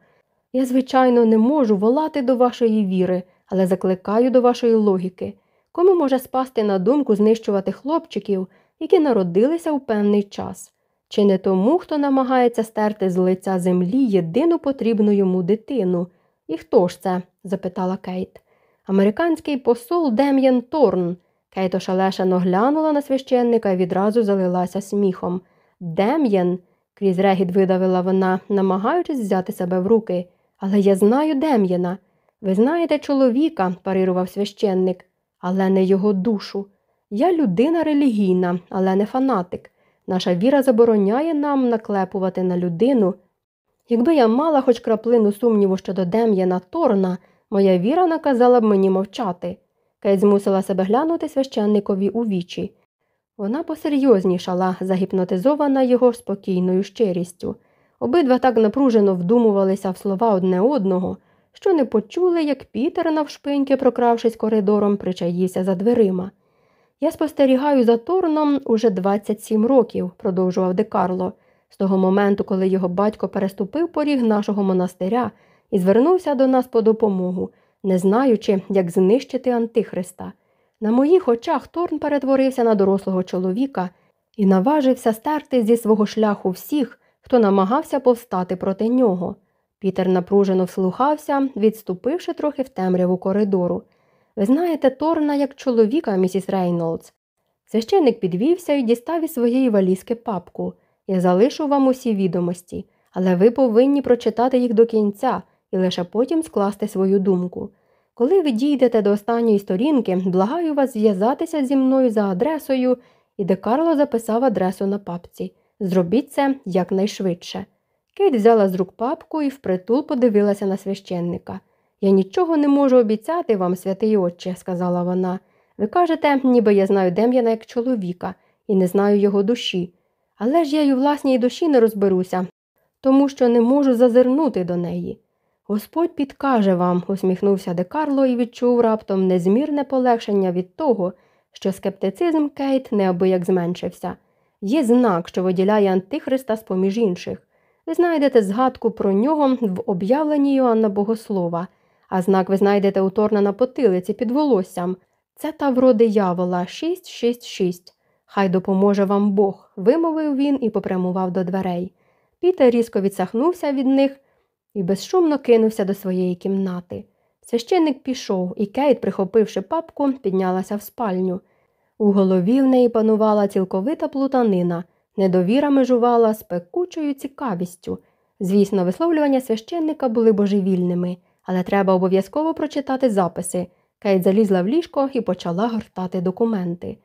Я, звичайно, не можу волати до вашої віри, але закликаю до вашої логіки. Кому може спасти на думку знищувати хлопчиків, які народилися у певний час? Чи не тому, хто намагається стерти з лиця землі єдину потрібну йому дитину? І хто ж це? запитала Кейт. Американський посол Дем'ян Торн. Кейт ошалешено глянула на священника і відразу залилася сміхом. Дем'ян, крізь регіт видавила вона, намагаючись взяти себе в руки. Але я знаю Дем'яна. Ви знаєте чоловіка, парирував священник, але не його душу. Я людина релігійна, але не фанатик. Наша віра забороняє нам наклепувати на людину. Якби я мала хоч краплину сумніву щодо Дем'яна Торна, моя віра наказала б мені мовчати. Кейт змусила себе глянути священникові у вічі. Вона посерйознішала, загіпнотизована його спокійною щирістю. Обидва так напружено вдумувалися в слова одне одного, що не почули, як Пітер, навшпиньки, прокравшись коридором, причаївся за дверима. Я спостерігаю за Торном уже 27 років, продовжував Декарло, з того моменту, коли його батько переступив поріг нашого монастиря і звернувся до нас по допомогу, не знаючи, як знищити Антихриста. На моїх очах Торн перетворився на дорослого чоловіка і наважився стерти зі свого шляху всіх, хто намагався повстати проти нього. Пітер напружено вслухався, відступивши трохи в темряву коридору. Ви знаєте Торна як чоловіка, місіс Рейнолдс. Священник підвівся і дістав із своєї валізки папку. Я залишу вам усі відомості, але ви повинні прочитати їх до кінця і лише потім скласти свою думку. Коли ви дійдете до останньої сторінки, благаю вас зв'язатися зі мною за адресою, і де Карло записав адресу на папці. Зробіть це якнайшвидше. Кейт взяла з рук папку і впритул подивилася на священника. Я нічого не можу обіцяти вам, святий отче, сказала вона. Ви кажете, ніби я знаю Дем'яна як чоловіка і не знаю його душі. Але ж я й у власній душі не розберуся, тому що не можу зазирнути до неї. Господь підкаже вам, усміхнувся Декарло і відчув раптом незмірне полегшення від того, що скептицизм Кейт неабияк зменшився. Є знак, що виділяє Антихриста з поміж інших. Ви знайдете згадку про нього в об'явленні Йоанна Богослова, а знак ви знайдете у Торна на потилиці під волоссям. Це тавро диявола 666. Хай допоможе вам Бог, вимовив він і попрямував до дверей. Пітер різко відсахнувся від них і безшумно кинувся до своєї кімнати. Священник пішов, і Кейт, прихопивши папку, піднялася в спальню. У голові в неї панувала цілковита плутанина, недовіра межувала з пекучою цікавістю. Звісно, висловлювання священника були божевільними, але треба обов'язково прочитати записи. Кейт залізла в ліжко і почала гортати документи.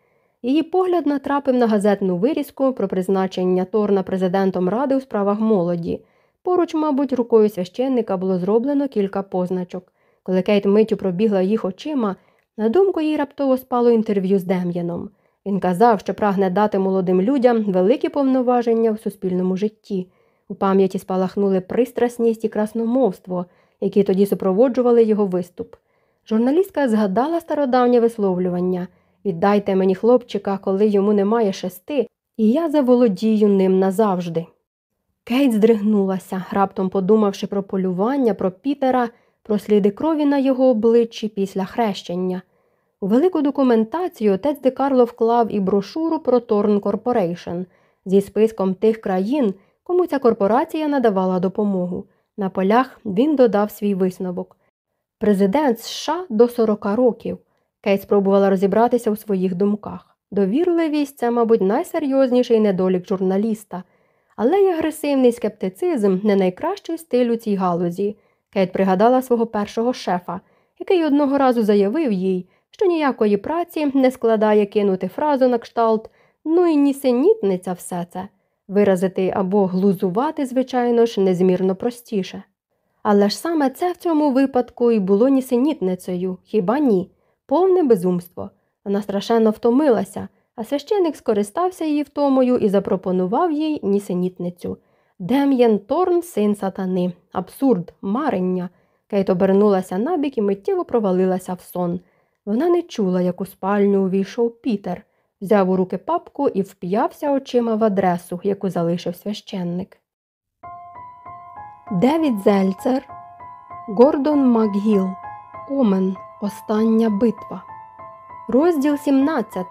Її погляд натрапив на газетну вирізку про призначення Торна президентом ради у справах молоді. Поруч, мабуть, рукою священника було зроблено кілька позначок. Коли Кейт миттю пробігла їх очима, на думку їй раптово спало інтерв'ю з Дем'яном. Він казав, що прагне дати молодим людям великі повноваження в суспільному житті. У пам'яті спалахнули пристрасність і красномовство, які тоді супроводжували його виступ. Журналістка згадала стародавнє висловлювання Віддайте мені хлопчика, коли йому немає шести, і я заволодію ним назавжди. Кейт здригнулася, раптом подумавши про полювання, про Пітера, про сліди крові на його обличчі після хрещення. У велику документацію отець Де Карло вклав і брошуру про Торн Корпорейшн зі списком тих країн, кому ця корпорація надавала допомогу. На полях він додав свій висновок. Президент США до 40 років. Кейт спробувала розібратися у своїх думках. Довірливість це, мабуть, найсерйозніший недолік журналіста, але й агресивний скептицизм не найкращий стиль у цій галузі. Кейт пригадала свого першого шефа, який одного разу заявив їй, що ніякої праці не складає кинути фразу на кшталт, ну і нісенітниця все це. Виразити або глузувати, звичайно ж, незмірно простіше. Але ж саме це в цьому випадку і було нісенітницею, хіба ні? Повне безумство. Вона страшенно втомилася, а священик скористався її втомою і запропонував їй нісенітницю. Дем'єн Торн, син сатани, абсурд, марення. Кейт обернулася набік і миттєво провалилася в сон. Вона не чула, як у спальню увійшов Пітер, взяв у руки папку і вп'явся очима в адресу, яку залишив священник. Девід Зельцер, Гордон Макгіл, Омен. Остання битва. Розділ 17.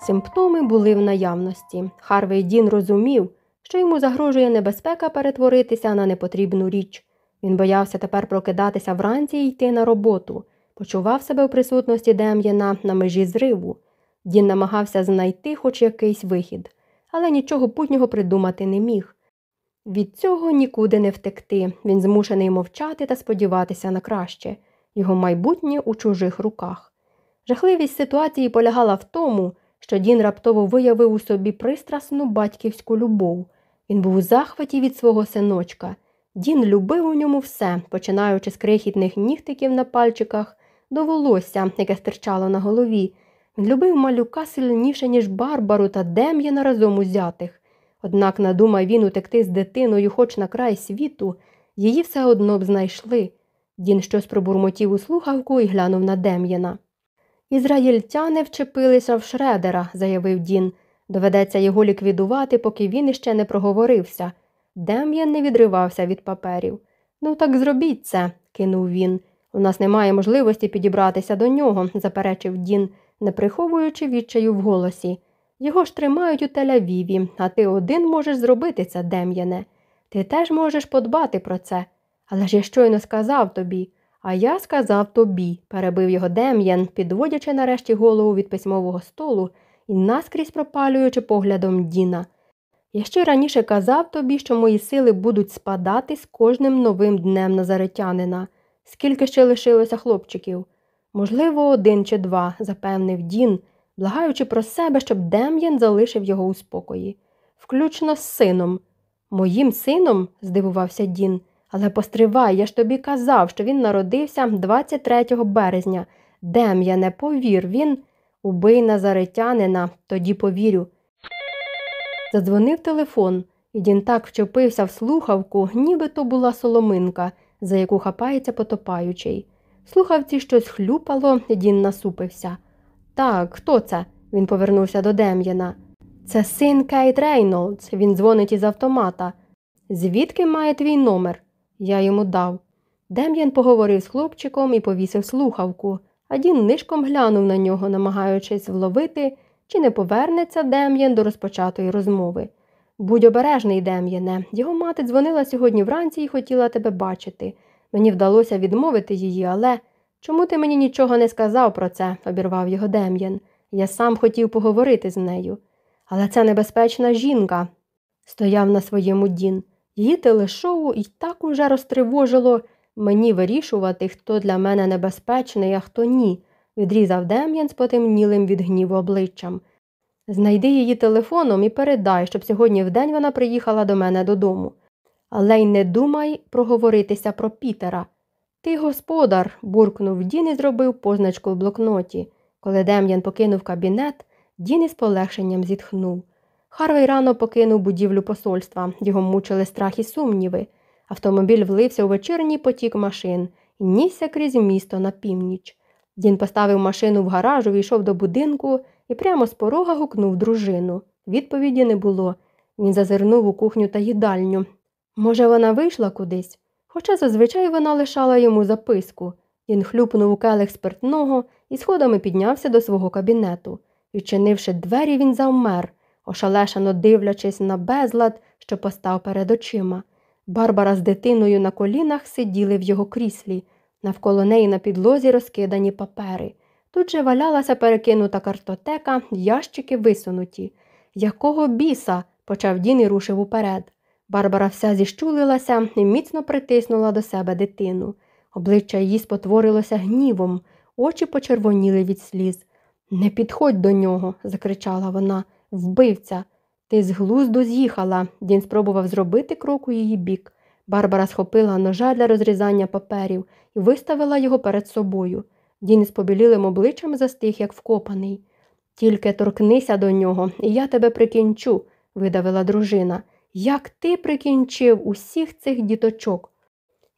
Симптоми були в наявності. Харвей Дін розумів, що йому загрожує небезпека перетворитися на непотрібну річ. Він боявся тепер прокидатися вранці і йти на роботу, почував себе в присутності Дем'яна на межі зриву. Дін намагався знайти хоч якийсь вихід, але нічого путнього придумати не міг. Від цього нікуди не втекти. Він змушений мовчати та сподіватися на краще його майбутнє у чужих руках. Жахливість ситуації полягала в тому, що Дін раптово виявив у собі пристрасну батьківську любов. Він був у захваті від свого синочка. Дін любив у ньому все, починаючи з крихітних нігтиків на пальчиках до волосся, яке стирчало на голові. Він любив малюка сильніше, ніж Барбару та Дем'яна разом узятих. Однак надумав він утекти з дитиною хоч на край світу, її все одно б знайшли. Дін щось пробурмотів у слухавку і глянув на Дем'яна. Ізраїльтяни вчепилися в шредера, заявив Дін. Доведеться його ліквідувати, поки він іще не проговорився. Дем'ян не відривався від паперів. Ну, так зробіть це, кинув він. У нас немає можливості підібратися до нього, заперечив Дін, не приховуючи відчаю в голосі. Його ж тримають у Тель-Авіві, а ти один можеш зробити це, Дем'яне. Ти теж можеш подбати про це. Але ж я щойно сказав тобі, а я сказав тобі, перебив його Дем'ян, підводячи нарешті голову від письмового столу і наскрізь пропалюючи поглядом Діна. Я ще раніше казав тобі, що мої сили будуть спадати з кожним новим днем назаретянина. Скільки ще лишилося хлопчиків? Можливо, один чи два, запевнив Дін, благаючи про себе, щоб Дем'ян залишив його у спокої. Включно з сином. Моїм сином? здивувався Дін. Але постривай, я ж тобі казав, що він народився 23 березня. Дем'яне, повір, він убий назаретянина, тоді повірю. Задзвонив телефон, і Дін так вчепився в слухавку, ніби то була соломинка, за яку хапається потопаючий. У слухавці щось хлюпало, і Дін насупився. Так, хто це? Він повернувся до Дем'яна. Це син Кейт Рейнолдс, він дзвонить із автомата. Звідки має твій номер? Я йому дав. Дем'ян поговорив з хлопчиком і повісив слухавку, а Дін нишком глянув на нього, намагаючись вловити, чи не повернеться Дем'ян до розпочатої розмови. Будь обережний, Дем'яне, його мати дзвонила сьогодні вранці і хотіла тебе бачити. Мені вдалося відмовити її, але чому ти мені нічого не сказав про це? обірвав його Дем'ян. Я сам хотів поговорити з нею. Але це небезпечна жінка, стояв на своєму Дін. Її телешоу і так уже розтривожило мені вирішувати, хто для мене небезпечний, а хто ні, відрізав Дем'ян з потемнілим від гніву обличчям. Знайди її телефоном і передай, щоб сьогодні вдень вона приїхала до мене додому. Але й не думай проговоритися про Пітера. Ти господар, буркнув Дін і зробив позначку в блокноті. Коли Дем'ян покинув кабінет, Дін із полегшенням зітхнув. Харвей рано покинув будівлю посольства, його мучили страх і сумніви. Автомобіль влився у вечірній потік машин нісся крізь місто на північ. Дін поставив машину в гараж, увійшов до будинку і прямо з порога гукнув дружину. Відповіді не було. Він зазирнув у кухню та їдальню. Може, вона вийшла кудись? Хоча зазвичай вона лишала йому записку. Він хлюпнув у келих спиртного і сходами піднявся до свого кабінету. Відчинивши двері, він завмер ошалешено дивлячись на безлад, що постав перед очима. Барбара з дитиною на колінах сиділи в його кріслі, навколо неї на підлозі розкидані папери. Тут же валялася перекинута картотека, ящики висунуті. Якого біса? почав Дін і рушив уперед. Барбара вся зіщулилася і міцно притиснула до себе дитину. Обличчя її спотворилося гнівом, очі почервоніли від сліз. Не підходь до нього, закричала вона. Вбивця. Ти з глузду з'їхала. Дін спробував зробити крок у її бік. Барбара схопила ножа для розрізання паперів і виставила його перед собою. Дін з побілілим обличчям застиг, як вкопаний. Тільки торкнися до нього, і я тебе прикінчу, видавила дружина. як ти прикінчив усіх цих діточок.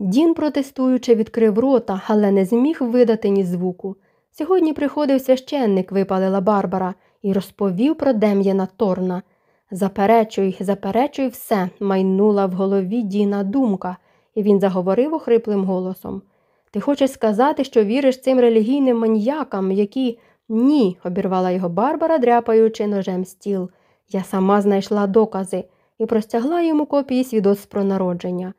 Дін, протестуючи, відкрив рота, але не зміг видати ні звуку. Сьогодні приходив священник, випалила Барбара, і розповів про Дем'яна Торна. Заперечуй, заперечуй все, майнула в голові Діна думка, і він заговорив охриплим голосом. Ти хочеш сказати, що віриш цим релігійним маньякам, які. Ні, обірвала його Барбара, дряпаючи ножем стіл. Я сама знайшла докази і простягла йому копії свідоцтв про народження.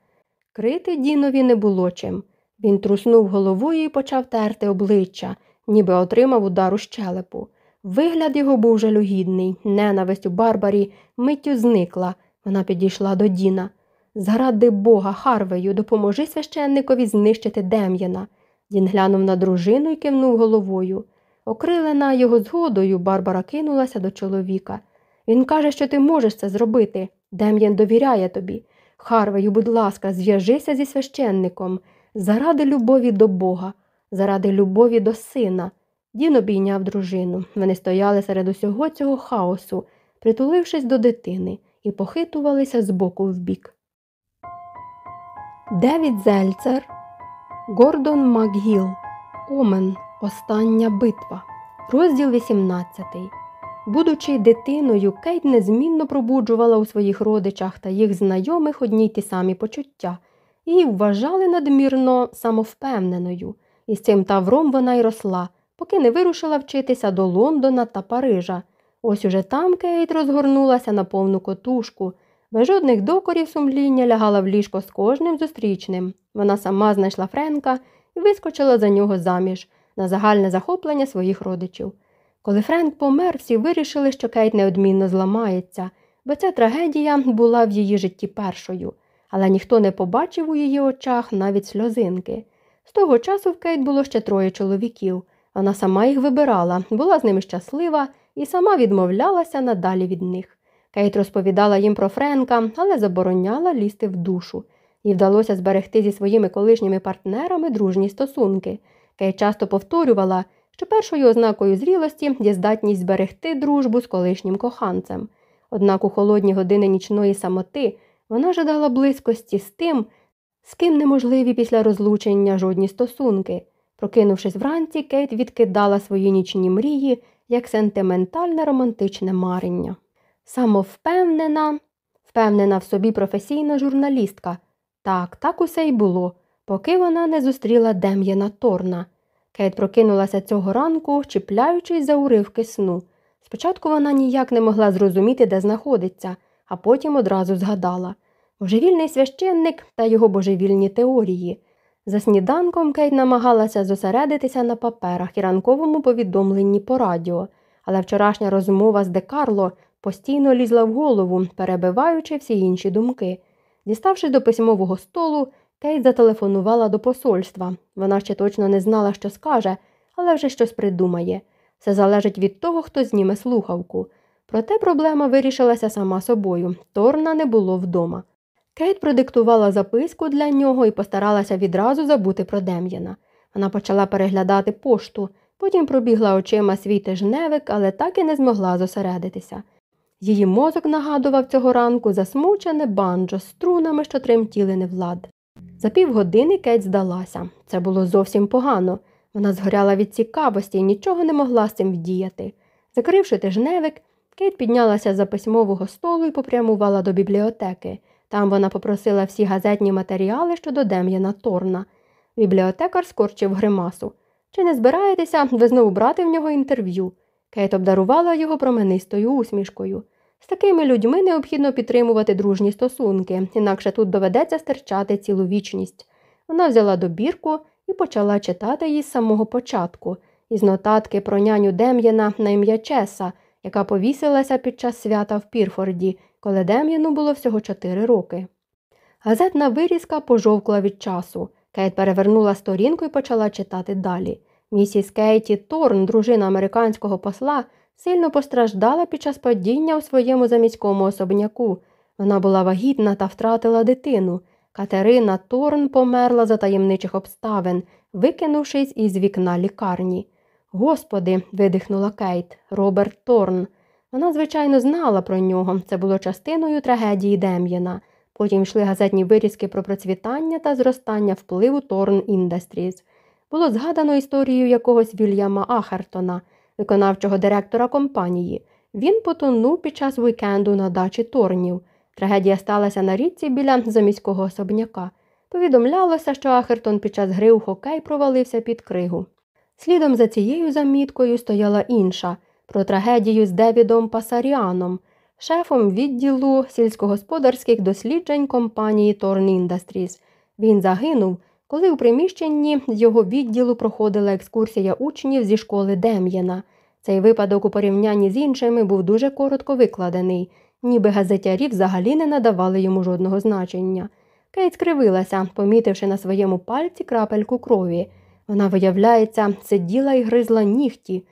Крити Дінові не було чим. Він труснув головою і почав терти обличчя, ніби отримав удар у щелепу. Вигляд його був жалюгідний, ненависть у Барбарі миттю зникла. Вона підійшла до Діна. Зради Бога, Харвею, допоможи священникові знищити Дем'яна. Дін глянув на дружину і кивнув головою. Окрилена його згодою, Барбара кинулася до чоловіка. Він каже, що ти можеш це зробити. Дем'ян довіряє тобі. Харвею, будь ласка, зв'яжися зі священником заради любові до Бога, заради любові до сина. Дін обійняв дружину. Вони стояли серед усього цього хаосу, притулившись до дитини, і похитувалися з боку в бік. Девід Зельцер, Гордон Макгіл, Омен. Остання битва. Розділ 18. Будучи дитиною, Кейт незмінно пробуджувала у своїх родичах та їх знайомих одні й ті самі почуття, її вважали надмірно самовпевненою, і з цим тавром вона й росла, поки не вирушила вчитися до Лондона та Парижа. Ось уже там Кейт розгорнулася на повну котушку, без жодних докорів сумління лягала в ліжко з кожним зустрічним. Вона сама знайшла Френка і вискочила за нього заміж на загальне захоплення своїх родичів. Коли Френк помер, всі вирішили, що Кейт неодмінно зламається, бо ця трагедія була в її житті першою, але ніхто не побачив у її очах навіть сльозинки. З того часу в Кейт було ще троє чоловіків. Вона сама їх вибирала, була з ними щаслива і сама відмовлялася надалі від них. Кейт розповідала їм про Френка, але забороняла лізти в душу. Їй вдалося зберегти зі своїми колишніми партнерами дружні стосунки. Кейт часто повторювала, що першою ознакою зрілості є здатність зберегти дружбу з колишнім коханцем. Однак у холодні години нічної самоти вона жадала близькості з тим, з ким неможливі після розлучення жодні стосунки. Прокинувшись вранці, Кейт відкидала свої нічні мрії як сентиментальне романтичне марення. Самовпевнена, впевнена в собі професійна журналістка. Так, так усе й було, поки вона не зустріла Дем'яна Торна. Кейт прокинулася цього ранку, чіпляючись за уривки сну. Спочатку вона ніяк не могла зрозуміти, де знаходиться, а потім одразу згадала божевільний священник та його божевільні теорії. За сніданком Кейт намагалася зосередитися на паперах і ранковому повідомленні по радіо, але вчорашня розмова з Декарло постійно лізла в голову, перебиваючи всі інші думки. Діставшись до письмового столу, Кейт зателефонувала до посольства. Вона ще точно не знала, що скаже, але вже щось придумає. Все залежить від того, хто зніме слухавку. Проте проблема вирішилася сама собою. Торна не було вдома. Кейт продиктувала записку для нього і постаралася відразу забути про Дем'яна. Вона почала переглядати пошту, потім пробігла очима свій тижневик, але так і не змогла зосередитися. Її мозок нагадував цього ранку засмучене банджо з струнами, що тремтіли невлад. За півгодини Кейт здалася. Це було зовсім погано. Вона згоряла від цікавості і нічого не могла з цим вдіяти. Закривши тижневик, Кейт піднялася за письмового столу і попрямувала до бібліотеки. Там вона попросила всі газетні матеріали щодо Дем'яна Торна. Бібліотекар скорчив гримасу. Чи не збираєтеся ви знову брати в нього інтерв'ю? Кейт обдарувала його променистою усмішкою. З такими людьми необхідно підтримувати дружні стосунки, інакше тут доведеться стерчати цілу вічність. Вона взяла добірку і почала читати її з самого початку, із нотатки про няню Дем'яна на ім'я Чеса, яка повісилася під час свята в Пірфорді, коли Дем'яну було всього чотири роки. Газетна вирізка пожовкла від часу. Кейт перевернула сторінку і почала читати далі. Місіс Кейті Торн, дружина американського посла, сильно постраждала під час падіння у своєму заміському особняку. Вона була вагітна та втратила дитину. Катерина Торн померла за таємничих обставин, викинувшись із вікна лікарні. Господи, видихнула Кейт, Роберт Торн. Вона, звичайно, знала про нього, це було частиною трагедії Дем'єна. Потім йшли газетні вирізки про процвітання та зростання впливу Торн Industries. Було згадано історію якогось Вільяма Ахертона, виконавчого директора компанії. Він потонув під час вікенду на дачі Торнів. Трагедія сталася на річці біля заміського особняка. Повідомлялося, що Ахертон під час гри у хокей провалився під кригу. Слідом за цією заміткою стояла інша про трагедію з Девідом Пасаріаном, шефом відділу сільськогосподарських досліджень компанії Torn Industries. Він загинув, коли у приміщенні з його відділу проходила екскурсія учнів зі школи Дем'єна. Цей випадок у порівнянні з іншими був дуже коротко викладений, ніби газетярі взагалі не надавали йому жодного значення. Кейт скривилася, помітивши на своєму пальці крапельку крові. Вона, виявляється, сиділа і гризла нігті,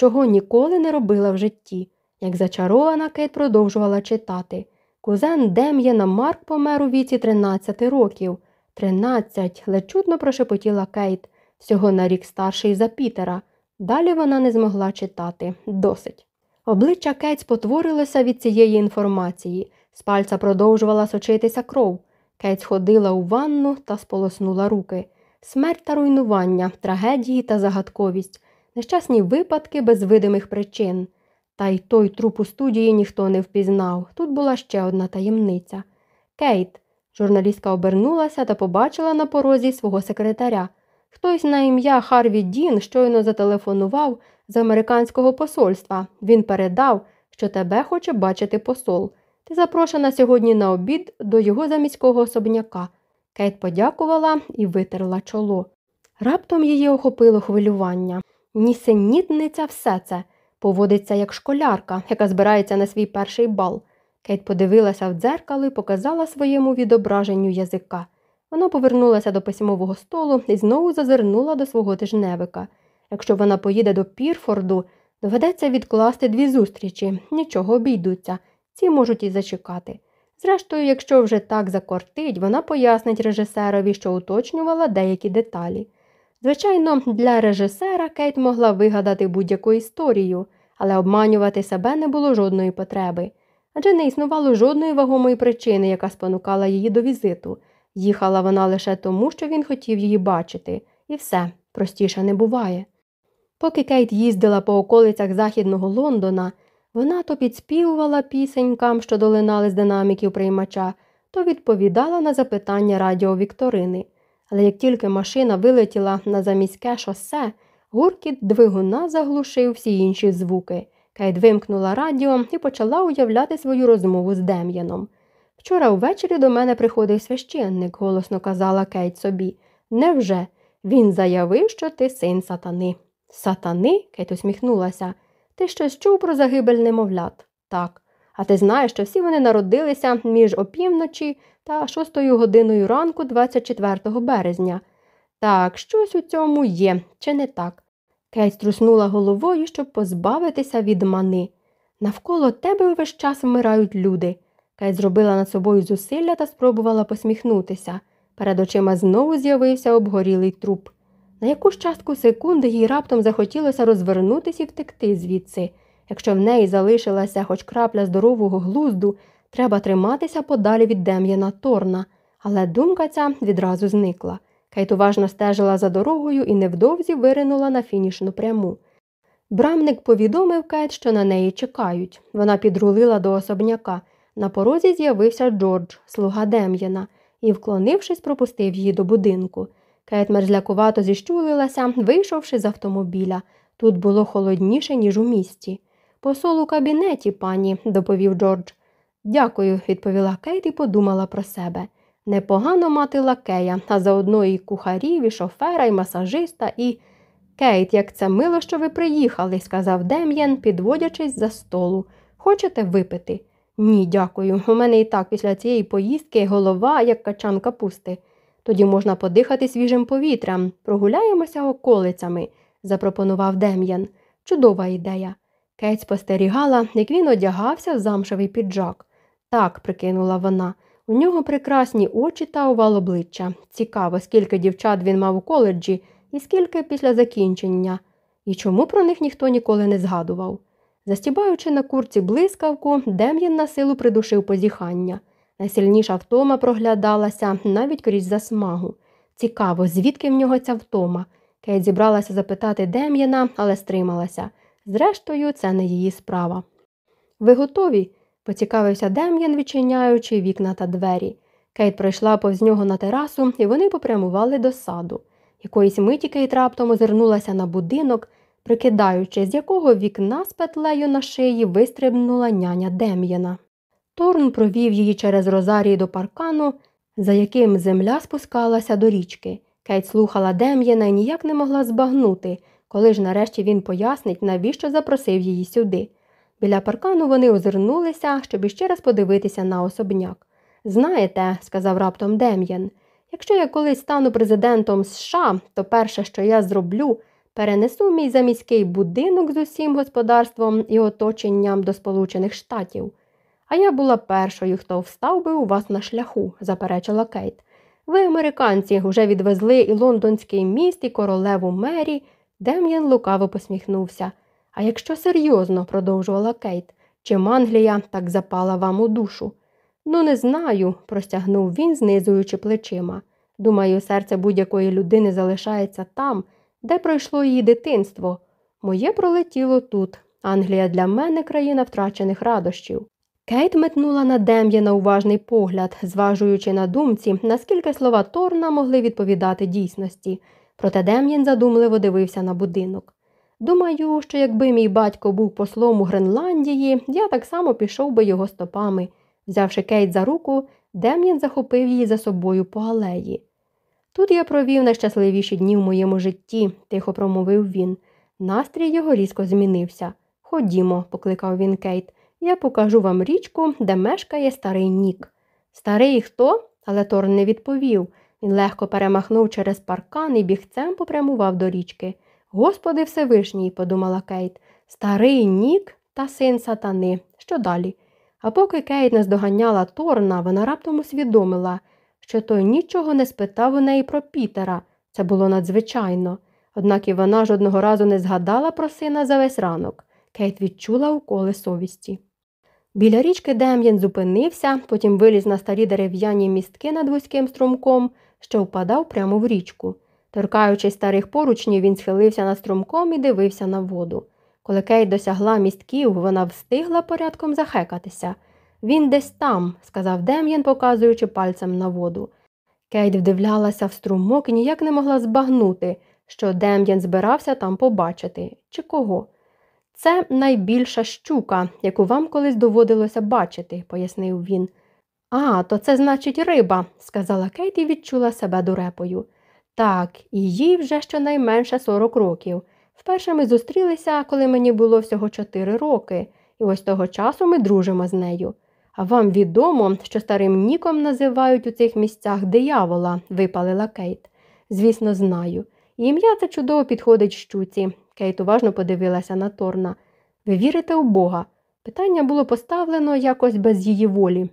чого ніколи не робила в житті. Як зачарована, Кейт продовжувала читати. Кузен Дем'єна Марк помер у віці 13 років. Тринадцять, ледь чутно прошепотіла Кейт, всього на рік старший за Пітера. Далі вона не змогла читати. Досить. Обличчя Кейт спотворилося від цієї інформації. З пальця продовжувала сочитися кров. Кейт сходила у ванну та сполоснула руки. Смерть та руйнування, трагедії та загадковість, нещасні випадки без видимих причин. Та й той труп у студії ніхто не впізнав. Тут була ще одна таємниця. Кейт. Журналістка обернулася та побачила на порозі свого секретаря. Хтось на ім'я Харві Дін щойно зателефонував з американського посольства. Він передав, що тебе хоче бачити посол. Ти запрошена сьогодні на обід до його заміського особняка. Кейт подякувала і витерла чоло. Раптом її охопило хвилювання. Нісенітниця все це поводиться як школярка, яка збирається на свій перший бал. Кейт подивилася в дзеркало і показала своєму відображенню язика. Вона повернулася до письмового столу і знову зазирнула до свого тижневика. Якщо вона поїде до Пірфорду, доведеться відкласти дві зустрічі, нічого обійдуться, ці можуть і зачекати. Зрештою, якщо вже так закортить, вона пояснить режисерові, що уточнювала деякі деталі. Звичайно, для режисера Кейт могла вигадати будь-яку історію, але обманювати себе не було жодної потреби. Адже не існувало жодної вагомої причини, яка спонукала її до візиту. Їхала вона лише тому, що він хотів її бачити, і все простіше не буває. Поки Кейт їздила по околицях Західного Лондона, вона то підспівувала пісенькам, що долинали з динаміків приймача, то відповідала на запитання радіо Вікторини. Але як тільки машина вилетіла на заміське шосе, гуркіт двигуна заглушив всі інші звуки. Кейт вимкнула радіо і почала уявляти свою розмову з Дем'яном. Вчора ввечері до мене приходив священник, голосно казала Кейт собі. Невже? Він заявив, що ти син сатани. Сатани? Кейт усміхнулася. Ти щось чув про загибель немовлят? Так. А ти знаєш, що всі вони народилися між опівночі та шостою годиною ранку 24 березня. Так, щось у цьому є, чи не так? Кейт струснула головою, щоб позбавитися від мани. Навколо тебе увесь час вмирають люди. Кейт зробила над собою зусилля та спробувала посміхнутися. Перед очима знову з'явився обгорілий труп. На якусь частку секунди їй раптом захотілося розвернутися і втекти звідси. Якщо в неї залишилася хоч крапля здорового глузду, треба триматися подалі від Дем'яна Торна, але думка ця відразу зникла. Кейт уважно стежила за дорогою і невдовзі виринула на фінішну пряму. Брамник повідомив Кейт, що на неї чекають. Вона підрулила до особняка. На порозі з'явився Джордж, слуга Дем'яна, і, вклонившись, пропустив її до будинку. Кейт мерзлякувато зіщулилася, вийшовши з автомобіля. Тут було холодніше, ніж у місті. Посол у кабінеті, пані, доповів Джордж. Дякую, відповіла Кейт і подумала про себе. Непогано мати лакея, а заодно і кухарів, і шофера, і масажиста, і. Кейт, як це мило, що ви приїхали, сказав Дем'ян, підводячись з-за столу. Хочете випити? Ні, дякую. У мене і так після цієї поїздки голова, як качан капусти. Тоді можна подихати свіжим повітрям, прогуляємося околицями, запропонував Дем'ян. Чудова ідея. Кейт спостерігала, як він одягався в замшевий піджак. Так, прикинула вона. У нього прекрасні очі та овал обличчя. Цікаво, скільки дівчат він мав у коледжі і скільки після закінчення. І чому про них ніхто ніколи не згадував. Застібаючи на курці блискавку, Дем'ян на силу придушив позіхання. Найсильніша втома проглядалася навіть крізь засмагу. Цікаво, звідки в нього ця втома. Кейт зібралася запитати Дем'яна, але стрималася. Зрештою, це не її справа. Ви готові? Поцікавився Дем'ян, відчиняючи вікна та двері. Кейт прийшла повз нього на терасу, і вони попрямували до саду. Якоїсь миті Кейт раптом озирнулася на будинок, прикидаючи, з якого вікна з петлею на шиї вистрибнула няня Дем'яна. Торн провів її через розарії до паркану, за яким земля спускалася до річки. Кейт слухала Дем'яна і ніяк не могла збагнути, коли ж нарешті він пояснить, навіщо запросив її сюди. Біля паркану вони озирнулися, щоб іще раз подивитися на особняк. Знаєте, сказав раптом Дем'ян, якщо я колись стану президентом США, то перше, що я зроблю, перенесу мій заміський будинок з усім господарством і оточенням до Сполучених Штатів. А я була першою, хто встав би у вас на шляху, заперечила Кейт. Ви, американці, вже відвезли і лондонський міст, і королеву Мері. Дем'ян лукаво посміхнувся. А якщо серйозно, продовжувала Кейт, чим Англія так запала вам у душу? Ну, не знаю, простягнув він, знизуючи плечима. Думаю, серце будь-якої людини залишається там, де пройшло її дитинство. Моє пролетіло тут. Англія для мене країна втрачених радощів. Кейт метнула на Дем'яна уважний погляд, зважуючи на думці, наскільки слова Торна могли відповідати дійсності. Проте Дем'ян задумливо дивився на будинок. Думаю, що якби мій батько був послом у Гренландії, я так само пішов би його стопами. Взявши Кейт за руку, Дем'ян захопив її за собою по алеї. Тут я провів найщасливіші дні в моєму житті, тихо промовив він. Настрій його різко змінився. Ходімо, покликав він Кейт, я покажу вам річку, де мешкає старий Нік. Старий хто? Але Торн не відповів. Він легко перемахнув через паркан і бігцем попрямував до річки. Господи Всевишній, подумала Кейт, старий Нік та син сатани. Що далі? А поки Кейт наздоганяла Торна, вона раптом усвідомила, що той нічого не спитав у неї про Пітера. Це було надзвичайно. Однак і вона жодного разу не згадала про сина за весь ранок. Кейт відчула уколи совісті. Біля річки Дем'ян зупинився, потім виліз на старі дерев'яні містки над вузьким струмком, що впадав прямо в річку. Торкаючись старих поручнів, він схилився над струмком і дивився на воду. Коли Кейт досягла містків, вона встигла порядком захекатися. Він десь там, сказав Дем'ян, показуючи пальцем на воду. Кейт вдивлялася в струмок і ніяк не могла збагнути, що Дем'ян збирався там побачити, чи кого. Це найбільша щука, яку вам колись доводилося бачити, пояснив він. А, то це значить риба, сказала Кейт і відчула себе дурепою. Так, і їй вже щонайменше 40 років. Вперше ми зустрілися, коли мені було всього 4 роки, і ось з того часу ми дружимо з нею. А вам відомо, що старим ніком називають у цих місцях диявола, випалила Кейт. Звісно, знаю. Ім'я це чудово підходить щуці. Кейт уважно подивилася на Торна. Ви вірите у Бога? Питання було поставлено якось без її волі.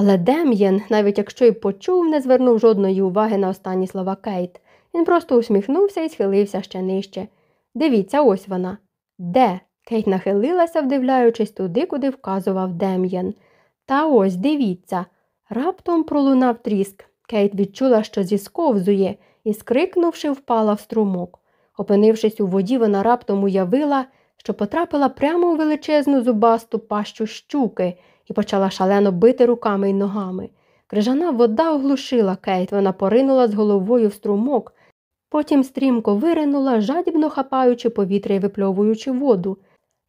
Але Дем'єн, навіть якщо й почув, не звернув жодної уваги на останні слова Кейт. Він просто усміхнувся і схилився ще нижче. Дивіться, ось вона. Де? Кейт нахилилася, вдивляючись туди, куди вказував Дем'єн. Та ось дивіться. Раптом пролунав тріск. Кейт відчула, що зісковзує, і, скрикнувши, впала в струмок. Опинившись у воді, вона раптом уявила, що потрапила прямо у величезну зубасту пащу щуки і почала шалено бити руками й ногами. Крижана вода оглушила Кейт, вона поринула з головою в струмок, потім стрімко виринула, жадібно хапаючи повітря і випльовуючи воду.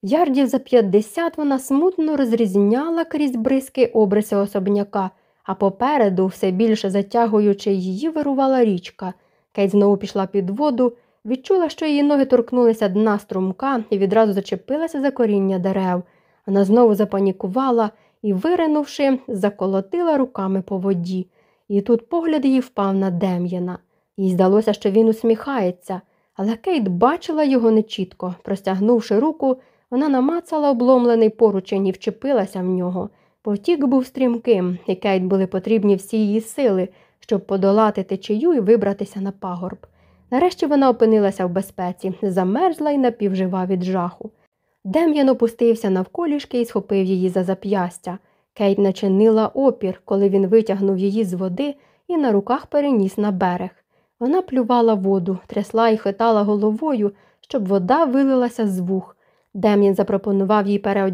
Ярдів за 50 вона смутно розрізняла крізь бризки обриси особняка, а попереду, все більше затягуючи її, вирувала річка. Кейт знову пішла під воду, відчула, що її ноги торкнулися дна струмка і відразу зачепилася за коріння дерев. Вона знову запанікувала і, виринувши, заколотила руками по воді. І тут погляд її впав на Дем'яна. Їй здалося, що він усміхається, але Кейт бачила його нечітко. Простягнувши руку, вона намацала обломлений поручень і вчепилася в нього. Потік був стрімким, і Кейт були потрібні всі її сили, щоб подолати течію і вибратися на пагорб. Нарешті вона опинилася в безпеці, замерзла і напівжива від жаху. Дем'ян опустився навколішки і схопив її за зап'ястя. Кейт начинила опір, коли він витягнув її з води і на руках переніс на берег. Вона плювала воду, трясла і хитала головою, щоб вода вилилася з вух. Дем'ян запропонував їй переодягнутися